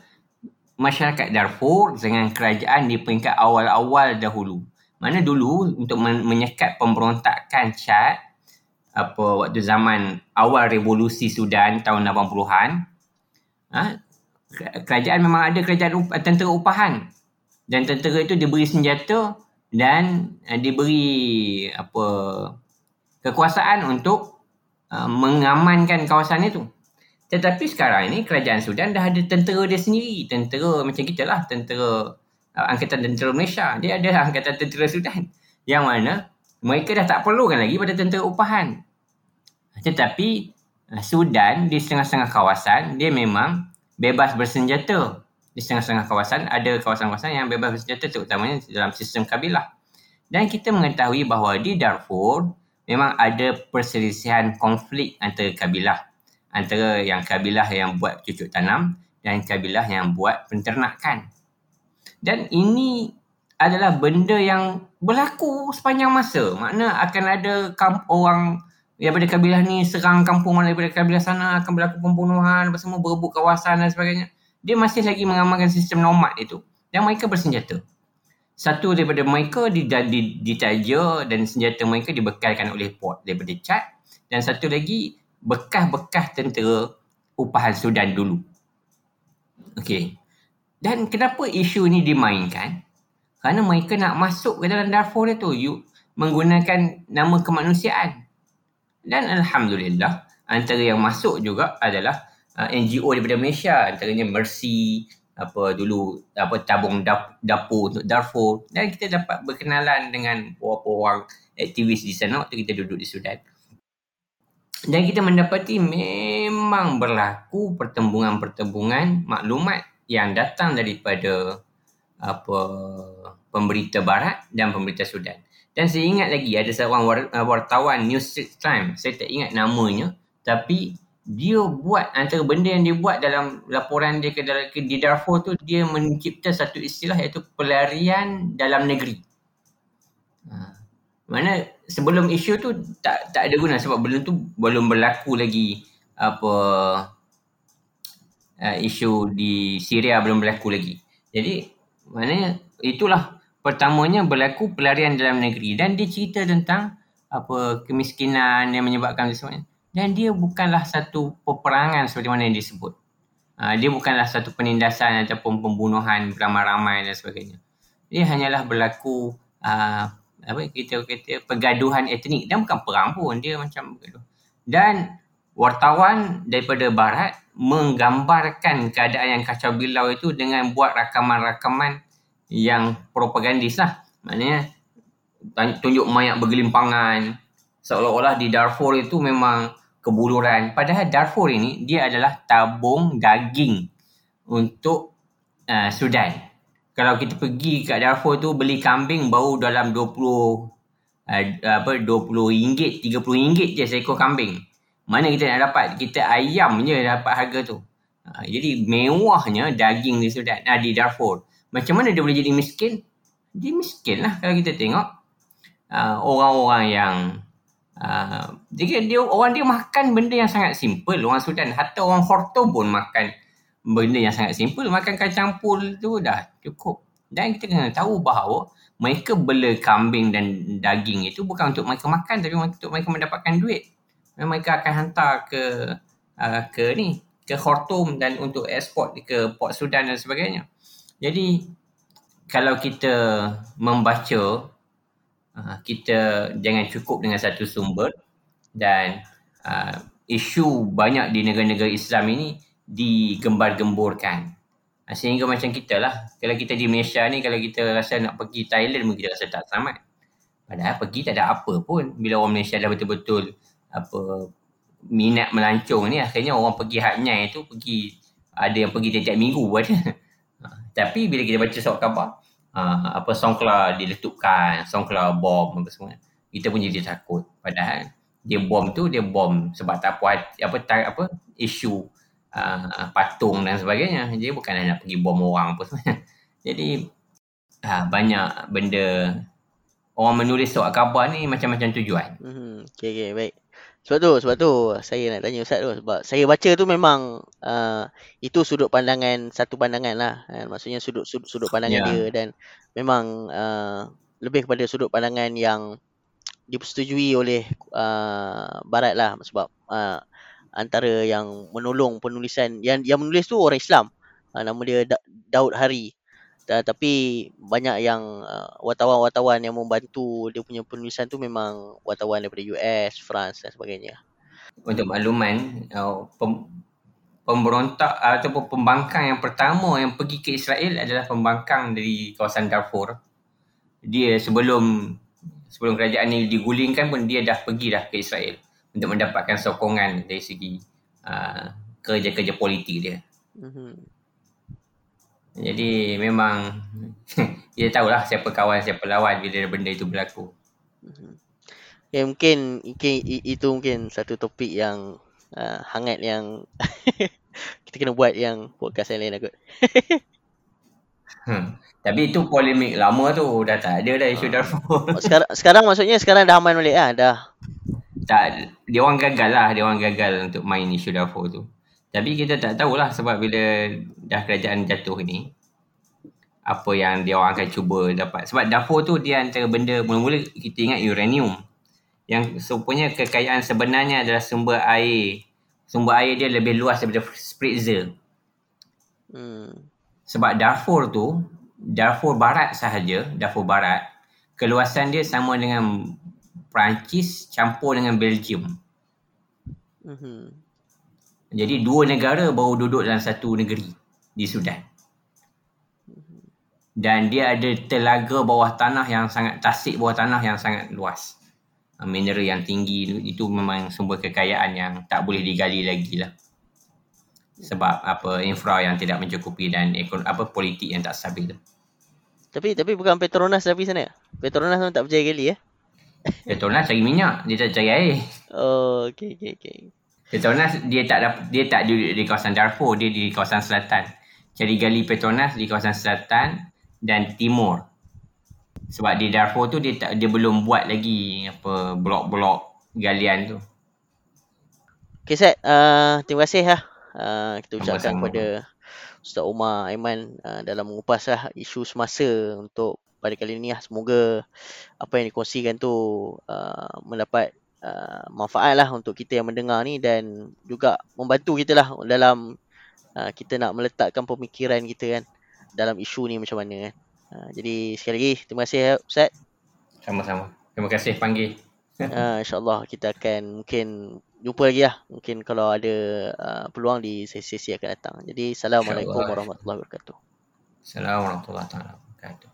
masyarakat Darfur dengan kerajaan di peringkat awal-awal dahulu. Mana dulu untuk menyekat pemberontakan Chad apa waktu zaman awal revolusi Sudan tahun 80-an ha, kerajaan memang ada kerajaan tentera upahan. Dan tentera itu diberi senjata dan uh, diberi apa kekuasaan untuk uh, mengamankan kawasan itu tetapi sekarang ini kerajaan Sudan dah ada tentera dia sendiri tentera macam kita lah tentera uh, Angkatan Tentera Malaysia. Dia ada Angkatan Tentera Sudan. Yang mana mereka dah tak perlukan lagi pada tentera upahan. Tetapi uh, Sudan di setengah-setengah kawasan dia memang bebas bersenjata. Di setengah-setengah kawasan ada kawasan-kawasan yang bebas bersenjata terutamanya dalam sistem kabilah. Dan kita mengetahui bahawa di Darfur memang ada perselisihan konflik antara kabilah. Antara yang kabilah yang buat cucuk tanam dan kabilah yang buat penternakan. Dan ini adalah benda yang berlaku sepanjang masa. Makna akan ada kamp orang daripada kabilah ni serang kampung mana daripada kabilah sana akan berlaku pembunuhan apa semua berebut kawasan dan sebagainya. Dia masih lagi mengamalkan sistem nomad itu. Dan mereka bersenjata. Satu daripada mereka ditaja dan senjata mereka dibekalkan oleh port daripada Chad. Dan satu lagi bekas-bekas tentera upahan Sudan dulu. Okay. Dan kenapa isu ini dimainkan? Kerana mereka nak masuk ke dalam Darfur itu you, menggunakan nama kemanusiaan. Dan Alhamdulillah, antara yang masuk juga adalah uh, NGO daripada Malaysia. Antaranya Mercy, apa dulu apa tabung dap, dapur untuk Darfur. Dan kita dapat berkenalan dengan beberapa orang aktivis di sana waktu kita duduk di Sudan. Dan kita mendapati memang berlaku pertembungan-pertembungan maklumat yang datang daripada apa pemberita barat dan pemberita Sudan. Dan saya ingat lagi ada seorang wartawan Six Times, saya tak ingat namanya, tapi dia buat antara benda yang dia buat dalam laporan dia ke, dalam, ke di Darfur tu dia mencipta satu istilah iaitu pelarian dalam negeri. Ha. Mana sebelum isu tu tak tak ada guna sebab belum tu belum berlaku lagi apa uh, isu di Syria belum berlaku lagi. Jadi maknanya itulah pertamanya berlaku pelarian dalam negeri dan dia cerita tentang apa kemiskinan yang menyebabkan semuanya. Dan dia bukanlah satu peperangan seperti mana yang disebut. Uh, dia bukanlah satu penindasan ataupun pembunuhan ramai-ramai dan sebagainya. Dia hanyalah berlaku uh, apa kita kata pergaduhan etnik dan bukan perang pun dia macam bergaduh. Dan wartawan daripada barat menggambarkan keadaan yang kacau bilau itu dengan buat rakaman-rakaman yang propagandis lah. Maknanya tunjuk mayat bergelimpangan seolah-olah di Darfur itu memang kebuluran. Padahal Darfur ini dia adalah tabung daging untuk uh, Sudan. Kalau kita pergi kat Darfur tu beli kambing baru dalam 20 uh, apa 20 ringgit, 30 ringgit je seekor kambing. Mana kita nak dapat? Kita ayam je dapat harga tu. Ha, jadi mewahnya daging di Sudan, nah, di Darfur. Macam mana dia boleh jadi miskin? Dia miskin lah kalau kita tengok uh, orang-orang yang uh, dia, dia, orang dia makan benda yang sangat simple. Orang Sudan, hatta orang Khartoum pun makan benda yang sangat simple. Makan kacang pul tu dah cukup. Dan kita kena tahu bahawa mereka bela kambing dan daging itu bukan untuk mereka makan tapi untuk mereka mendapatkan duit mereka akan hantar ke uh, ke ni ke Khartoum dan untuk ekspor ke Port Sudan dan sebagainya. Jadi kalau kita membaca kita jangan cukup dengan satu sumber dan uh, isu banyak di negara-negara Islam ini digembar-gemburkan. Uh, sehingga macam kita lah. Kalau kita di Malaysia ni, kalau kita rasa nak pergi Thailand, mungkin kita rasa tak selamat. Padahal pergi tak ada apa pun. Bila orang Malaysia dah betul-betul apa minat melancong ni akhirnya orang pergi Hatnyai tu pergi ada yang pergi tiap-tiap minggu ada. Ha, tapi bila kita baca surat khabar uh, apa songkla diletupkan, songkla bom apa semua. Kita pun jadi takut. Padahal dia bom tu dia bom sebab tak puas apa tak, apa isu uh, patung dan sebagainya. Dia bukan nak pergi bom orang apa semua. Jadi uh, banyak benda orang menulis surat khabar ni macam-macam tujuan. Hmm, okay, okay, baik. Sebab tu, sebab tu saya nak tanya Ustaz tu. Sebab saya baca tu memang uh, itu sudut pandangan, satu pandangan lah. Kan? Maksudnya sudut, sudut, sudut pandangan yeah. dia dan memang uh, lebih kepada sudut pandangan yang dipersetujui oleh uh, Barat lah. Sebab uh, antara yang menolong penulisan, yang yang menulis tu orang Islam. Uh, nama dia da- Daud Hari. Uh, tapi banyak yang uh, wartawan-wartawan yang membantu dia punya penulisan tu memang wartawan daripada US, France dan sebagainya. Untuk makluman, uh, pem- pemberontak ataupun pembangkang yang pertama yang pergi ke Israel adalah pembangkang dari kawasan Darfur. Dia sebelum sebelum kerajaan ini digulingkan pun dia dah pergi dah ke Israel untuk mendapatkan sokongan dari segi uh, kerja-kerja politik dia. Mm-hmm. Jadi memang dia tahulah siapa kawan siapa lawan bila benda itu berlaku. Ya mungkin, mungkin itu mungkin satu topik yang uh, hangat yang kita kena buat yang podcast yang lain aku. hmm. Tapi itu polemik lama tu dah tak ada dah isu uh, Darfur. Sekarang sekarang maksudnya sekarang dah aman balik ah dah. Tak dia orang gagal lah dia orang gagal untuk main isu Darfur tu. Tapi kita tak tahulah sebab bila dah kerajaan jatuh ni apa yang dia orang akan cuba dapat. Sebab Darfur tu dia antara benda mula-mula kita ingat uranium. Yang sebenarnya kekayaan sebenarnya adalah sumber air. Sumber air dia lebih luas daripada Spritzer. Hmm. Sebab Darfur tu, Darfur Barat sahaja, Darfur Barat, keluasan dia sama dengan Perancis campur dengan Belgium. Hmm. Jadi dua negara baru duduk dalam satu negeri di Sudan. Dan dia ada telaga bawah tanah yang sangat tasik bawah tanah yang sangat luas. Ah, mineral yang tinggi itu memang sumber kekayaan yang tak boleh digali lagi lah. Sebab apa infra yang tidak mencukupi dan ekon, apa politik yang tak stabil. Tapi tapi bukan Petronas tapi sana. Petronas memang tak percaya gali ya. Petronas cari minyak, dia tak cari air. Oh, okey okey okey. Petronas dia tak dapat dia tak duduk di kawasan Darfur, dia di kawasan selatan. Cari gali Petronas di kawasan selatan dan timur. Sebab di Darfur tu dia tak dia belum buat lagi apa blok-blok galian tu. Okay Seth, uh, terima kasih lah. Uh, kita ucapkan kepada Ustaz Umar Aiman uh, dalam mengupas lah isu semasa untuk pada kali ini lah. Semoga apa yang dikongsikan tu uh, mendapat uh, manfaat lah untuk kita yang mendengar ni dan juga membantu kita lah dalam uh, kita nak meletakkan pemikiran kita kan dalam isu ni macam mana kan. Uh, jadi sekali lagi terima kasih Ustaz. Sama-sama. Terima kasih panggil. uh, InsyaAllah kita akan mungkin jumpa lagi lah. Mungkin kalau ada uh, peluang di sesi-sesi akan datang. Jadi Assalamualaikum Warahmatullahi Wabarakatuh. Assalamualaikum Warahmatullahi Wabarakatuh.